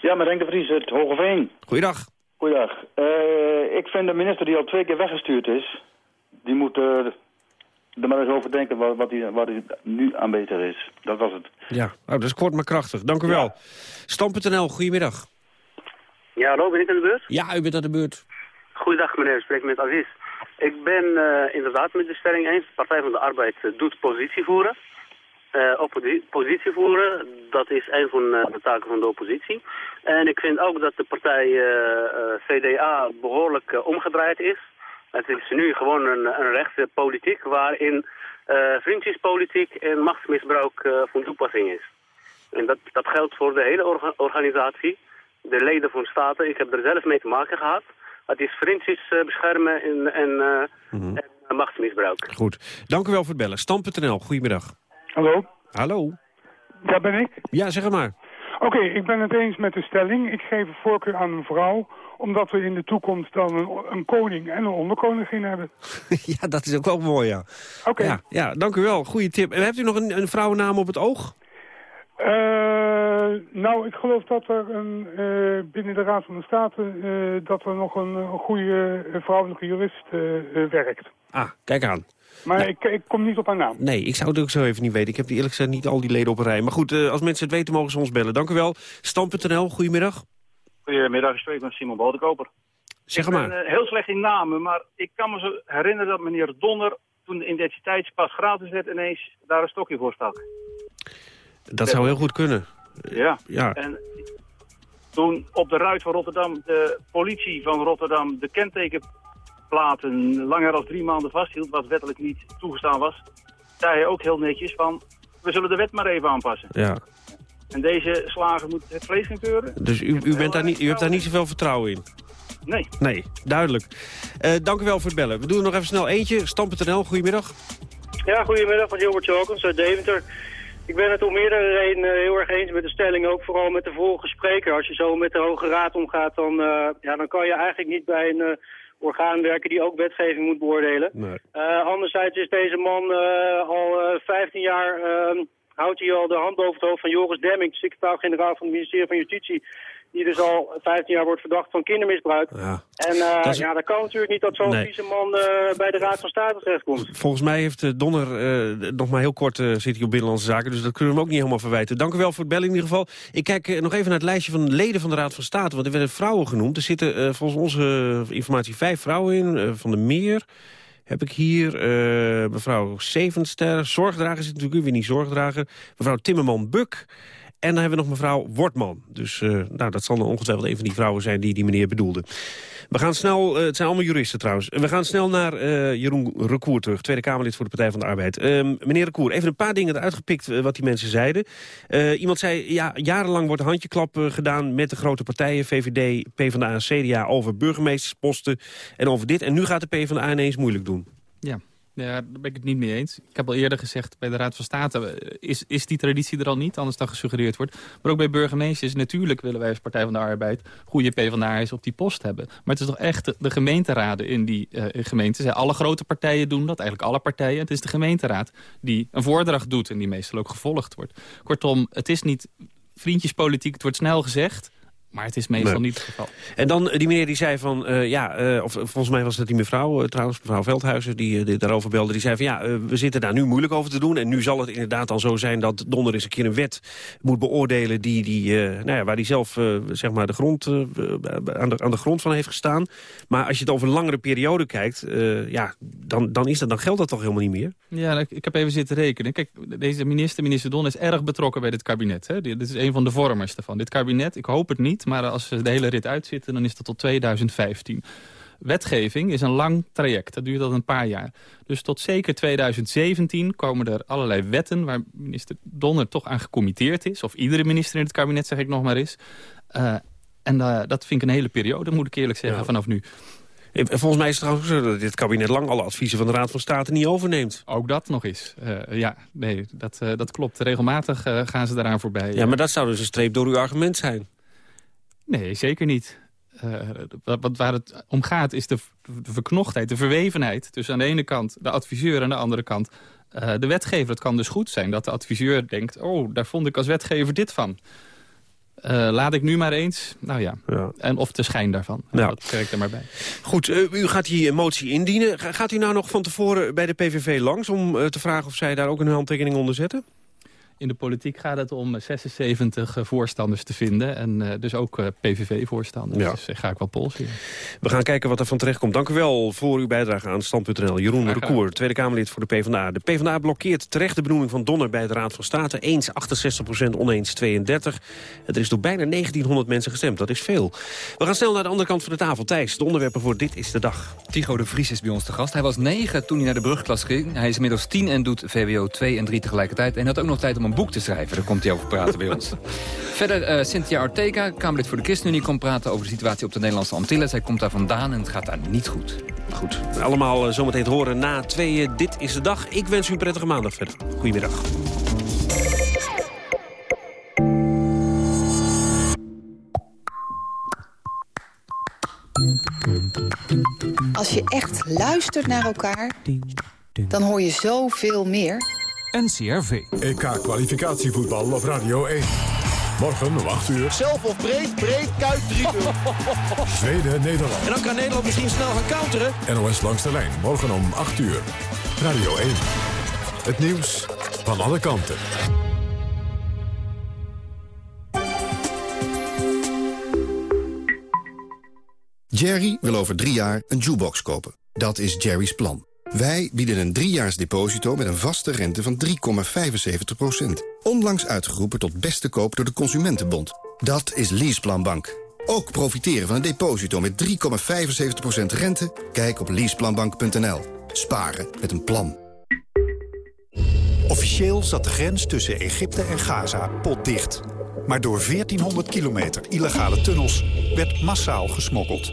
Ja, met Henk de Vries uit Hogeveen. Goeiedag. Goeiedag. Eh, ik vind de minister die al twee keer weggestuurd is, die moet er maar eens over denken wat, wat, hij, wat hij nu aan bezig is. Dat was het. Ja, oh, dat is kort maar krachtig. Dank u wel. Stand.nl, goedemiddag. Ja, hallo, ben ik aan de beurt? Ja, u bent aan de beurt. Goedendag meneer, ik spreek met Aziz. Ik ben eh, inderdaad met de stelling eens. De Partij van de Arbeid eh, doet positie voeren. Eh, opposi- positie voeren, dat is een van eh, de taken van de oppositie. En ik vind ook dat de partij eh, eh, CDA behoorlijk eh, omgedraaid is. Het is nu gewoon een, een rechtse politiek waarin eh vriendjespolitiek en machtsmisbruik eh, van toepassing is. En dat, dat geldt voor de hele orga- organisatie, de leden van staten. Ik heb er zelf mee te maken gehad. Het is vriendjes eh, beschermen en, en, eh, en eh, machtsmisbruik. Goed. Dank u wel voor het bellen. Stand.nl, goedemiddag. Hallo? Hallo. Daar ben ik. Ja, zeg maar. Oké, ik ben het eens met de stelling. Ik geef een voorkeur aan een vrouw, Omdat we in de toekomst dan een, een koning en een onderkoningin hebben. ja, dat is ook wel mooi, ja. Oké. Ja, ja, dank u wel. Goeie tip. En hebt u nog een, een vrouwennaam op het oog? Eh, nou, ik geloof dat er een, eh, binnen de Raad van de State eh, dat er nog een, een goede vrouwelijke jurist werkt. Ah, kijk aan. Maar ik, ik kom niet op haar naam. Nee, ik zou het ook zo even niet weten. Ik heb die eerlijk gezegd niet al die leden op een rij. Maar goed, eh, als mensen het weten mogen ze ons bellen. Dank u wel. Stam.nl, goedemiddag. Goedemiddag, ik spreek met Simon Bodekoper. Zeg ik maar. ben eh, heel slecht in namen, maar ik kan me zo herinneren dat meneer Donner... toen de identiteitspas gratis werd ineens daar een stokje voor stak. Dat zou heel goed kunnen. Ja. Ja. En toen op de ruit van Rotterdam de politie van Rotterdam de kentekenplaten langer dan drie maanden vasthield, wat wettelijk niet toegestaan was, zei hij ook heel netjes van, we zullen de wet maar even aanpassen. Ja. En deze slager moet het vlees gaan keuren? Dus u, u, bent daar niet, u hebt daar niet zoveel vertrouwen in? Nee. Nee, duidelijk. Eh, dank u wel voor het bellen. We doen er nog even snel eentje. Stam.nl, goedemiddag. Ja, goedemiddag, van Gilbert Chalkens uit Deventer. Ik ben het om meerdere redenen heel erg eens met de stelling, ook vooral met de vorige spreker. Als je zo met de Hoge Raad omgaat, dan, eh, ja, dan kan je eigenlijk niet bij een eh, orgaan werken die ook wetgeving moet beoordelen. Nee. Eh, anderzijds is deze man al eh, 15 jaar, eh, houdt hij al de hand boven het hoofd van Joris Demming, secretaris-generaal van het ministerie van Justitie. Die dus al 15 jaar wordt verdacht van kindermisbruik. Ja. En eh, Dat is- ja, dat kan natuurlijk niet dat zo'n Nee. vieze man eh, bij de Raad van State terechtkomt. Volgens mij heeft eh, Donner, eh, nog maar heel kort zit hij op Binnenlandse Zaken... dus dat kunnen we hem ook niet helemaal verwijten. Dank u wel voor het bellen in ieder geval. Ik kijk nog even naar het lijstje van leden van de Raad van State... want er werden vrouwen genoemd. Er zitten volgens onze informatie vijf vrouwen in. van de Meer heb ik hier. mevrouw Sevenster, zorgdrager zit natuurlijk weer niet zorgdrager. Mevrouw Timmerman-Buk... En dan hebben we nog mevrouw Wortman. Dus eh, nou, dat zal dan ongetwijfeld een van die vrouwen zijn die die meneer bedoelde. We gaan snel, eh, het zijn allemaal juristen trouwens. We gaan snel naar eh, Jeroen Recour terug, Tweede Kamerlid voor de Partij van de Arbeid. Ehm, meneer Recour, even een paar dingen eruit gepikt wat die mensen zeiden. Iemand zei, ja, jarenlang wordt handjeklap gedaan met de grote partijen, VVD, PvdA en CDA, over burgemeestersposten en over dit. En nu gaat de PvdA ineens moeilijk doen. Ja. Ja, daar ben ik het niet mee eens. Ik heb al eerder gezegd, bij de Raad van State eh, is, is die traditie er al niet, anders dan gesuggereerd wordt. Maar ook bij burgemeesters, natuurlijk willen wij als Partij van de Arbeid goede PvdA'ers op die post hebben. Maar het is toch echt de, de gemeenteraden in die hè. Alle grote partijen doen dat, eigenlijk alle partijen. Het is de gemeenteraad die een voordracht doet en die meestal ook gevolgd wordt. Kortom, het is niet vriendjespolitiek, het wordt snel gezegd. Maar het is meestal Nee. niet het geval. En dan eh, die meneer die zei van, eh, ja, eh, of volgens mij was dat die mevrouw, trouwens, mevrouw Veldhuizen, die, die daarover belde. Die zei van, ja, eh, we zitten daar nu moeilijk over te doen. En nu zal het inderdaad dan zo zijn dat Donder eens een keer een wet moet beoordelen... Die, die, eh, nou ja, waar hij zelf zeg maar de grond, aan, de, aan de grond van heeft gestaan. Maar als je het over een langere periode kijkt, eh, ja, dan, dan, is dat, dan geldt dat toch helemaal niet meer? Ja, ik, ik heb even zitten rekenen. Kijk, deze minister, minister Don, is erg betrokken bij dit kabinet. Hè. Dit is een van de vormers ervan. Dit kabinet, ik hoop het niet, maar als ze de hele rit uitzitten... dan is dat tot 2015. Wetgeving is een lang traject. Dat duurt al een paar jaar. Dus tot zeker 2017 komen er allerlei wetten... waar minister Donner toch aan gecommitteerd is. Of iedere minister in het kabinet, zeg ik nog maar eens. Eh, en eh, dat vind ik een hele periode, moet ik eerlijk zeggen, vanaf nu. Volgens mij is het trouwens zo dat dit kabinet lang alle adviezen van de Raad van State niet overneemt. Ook dat nog eens. Eh, ja, nee, dat, dat klopt. Regelmatig gaan ze daaraan voorbij. Ja, maar dat zou dus een streep door uw argument zijn. Nee, zeker niet. Eh, wat, waar het om gaat is de, de verknochtheid, de verwevenheid... tussen aan de ene kant de adviseur en aan de andere kant eh, de wetgever. Het kan dus goed zijn dat de adviseur denkt... oh, daar vond ik als wetgever dit van. Eh, laat ik nu maar eens, nou ja, en of de schijn daarvan. Ja. Dat trek er maar bij. Goed, u gaat die motie indienen. Ga- Gaat u nou nog van tevoren bij de PVV langs... om te vragen of zij daar ook een handtekening onder zetten? In de politiek gaat het om 76 eh, voorstanders te vinden. En eh, dus ook PVV-voorstanders. Ja. Dus eh, ga ik wel polsen. We gaan kijken wat er van terecht komt. Dank u wel voor uw bijdrage aan Stand.nl. Jeroen gedaan. Recour, Tweede Kamerlid voor de PvdA. De PvdA blokkeert terecht de benoeming van Donner bij de Raad van State. Eens 68% oneens 32. Er is door bijna 1900 mensen gestemd. Dat is veel. We gaan snel naar de andere kant van de tafel. Thijs, de onderwerpen voor Dit is de Dag. Tycho de Vries is bij ons te gast. Hij was negen toen hij naar de brugklas ging. Hij is inmiddels tien en doet VWO 2 en 3 tegelijkertijd. En had ook nog tijd om een boek te schrijven. Daar komt hij over praten bij ons. Verder eh, Cynthia Ortega, Kamerlid voor de ChristenUnie... komt praten over de situatie op de Nederlandse Antillen. Zij komt daar vandaan en het gaat daar niet goed. Goed. Allemaal eh, zometeen te horen na tweeën. Dit is de Dag. Ik wens u een prettige maandag verder. Goedemiddag. Als je echt luistert naar elkaar, dan hoor je zoveel meer. NCRV. EK-kwalificatievoetbal op Radio 1. Morgen om 8 uur. Zelf of breed, breed, kuit 3 Zweden, Nederland. En dan kan Nederland misschien snel gaan counteren. NOS langs de lijn. Morgen om 8 uur. Radio 1. Het nieuws van alle kanten. Jerry wil over drie jaar een jukebox kopen. Dat is Jerry's plan. Wij bieden een driejaars deposito met een vaste rente van 3,75%. Onlangs uitgeroepen tot beste koop door de Consumentenbond. Dat is Leaseplan Bank. Ook profiteren van een deposito met 3,75% rente? Kijk op leaseplanbank.nl. Sparen met een plan. Officieel zat de grens tussen Egypte en Gaza potdicht. Maar door 1400 kilometer illegale tunnels werd massaal gesmokkeld.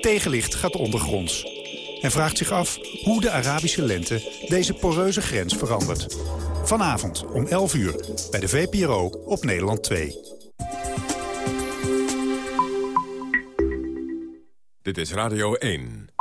Tegenlicht gaat ondergronds. En vraagt zich af hoe de Arabische lente deze poreuze grens verandert. Vanavond om 11 uur bij de VPRO op Nederland 2. Dit is Radio 1.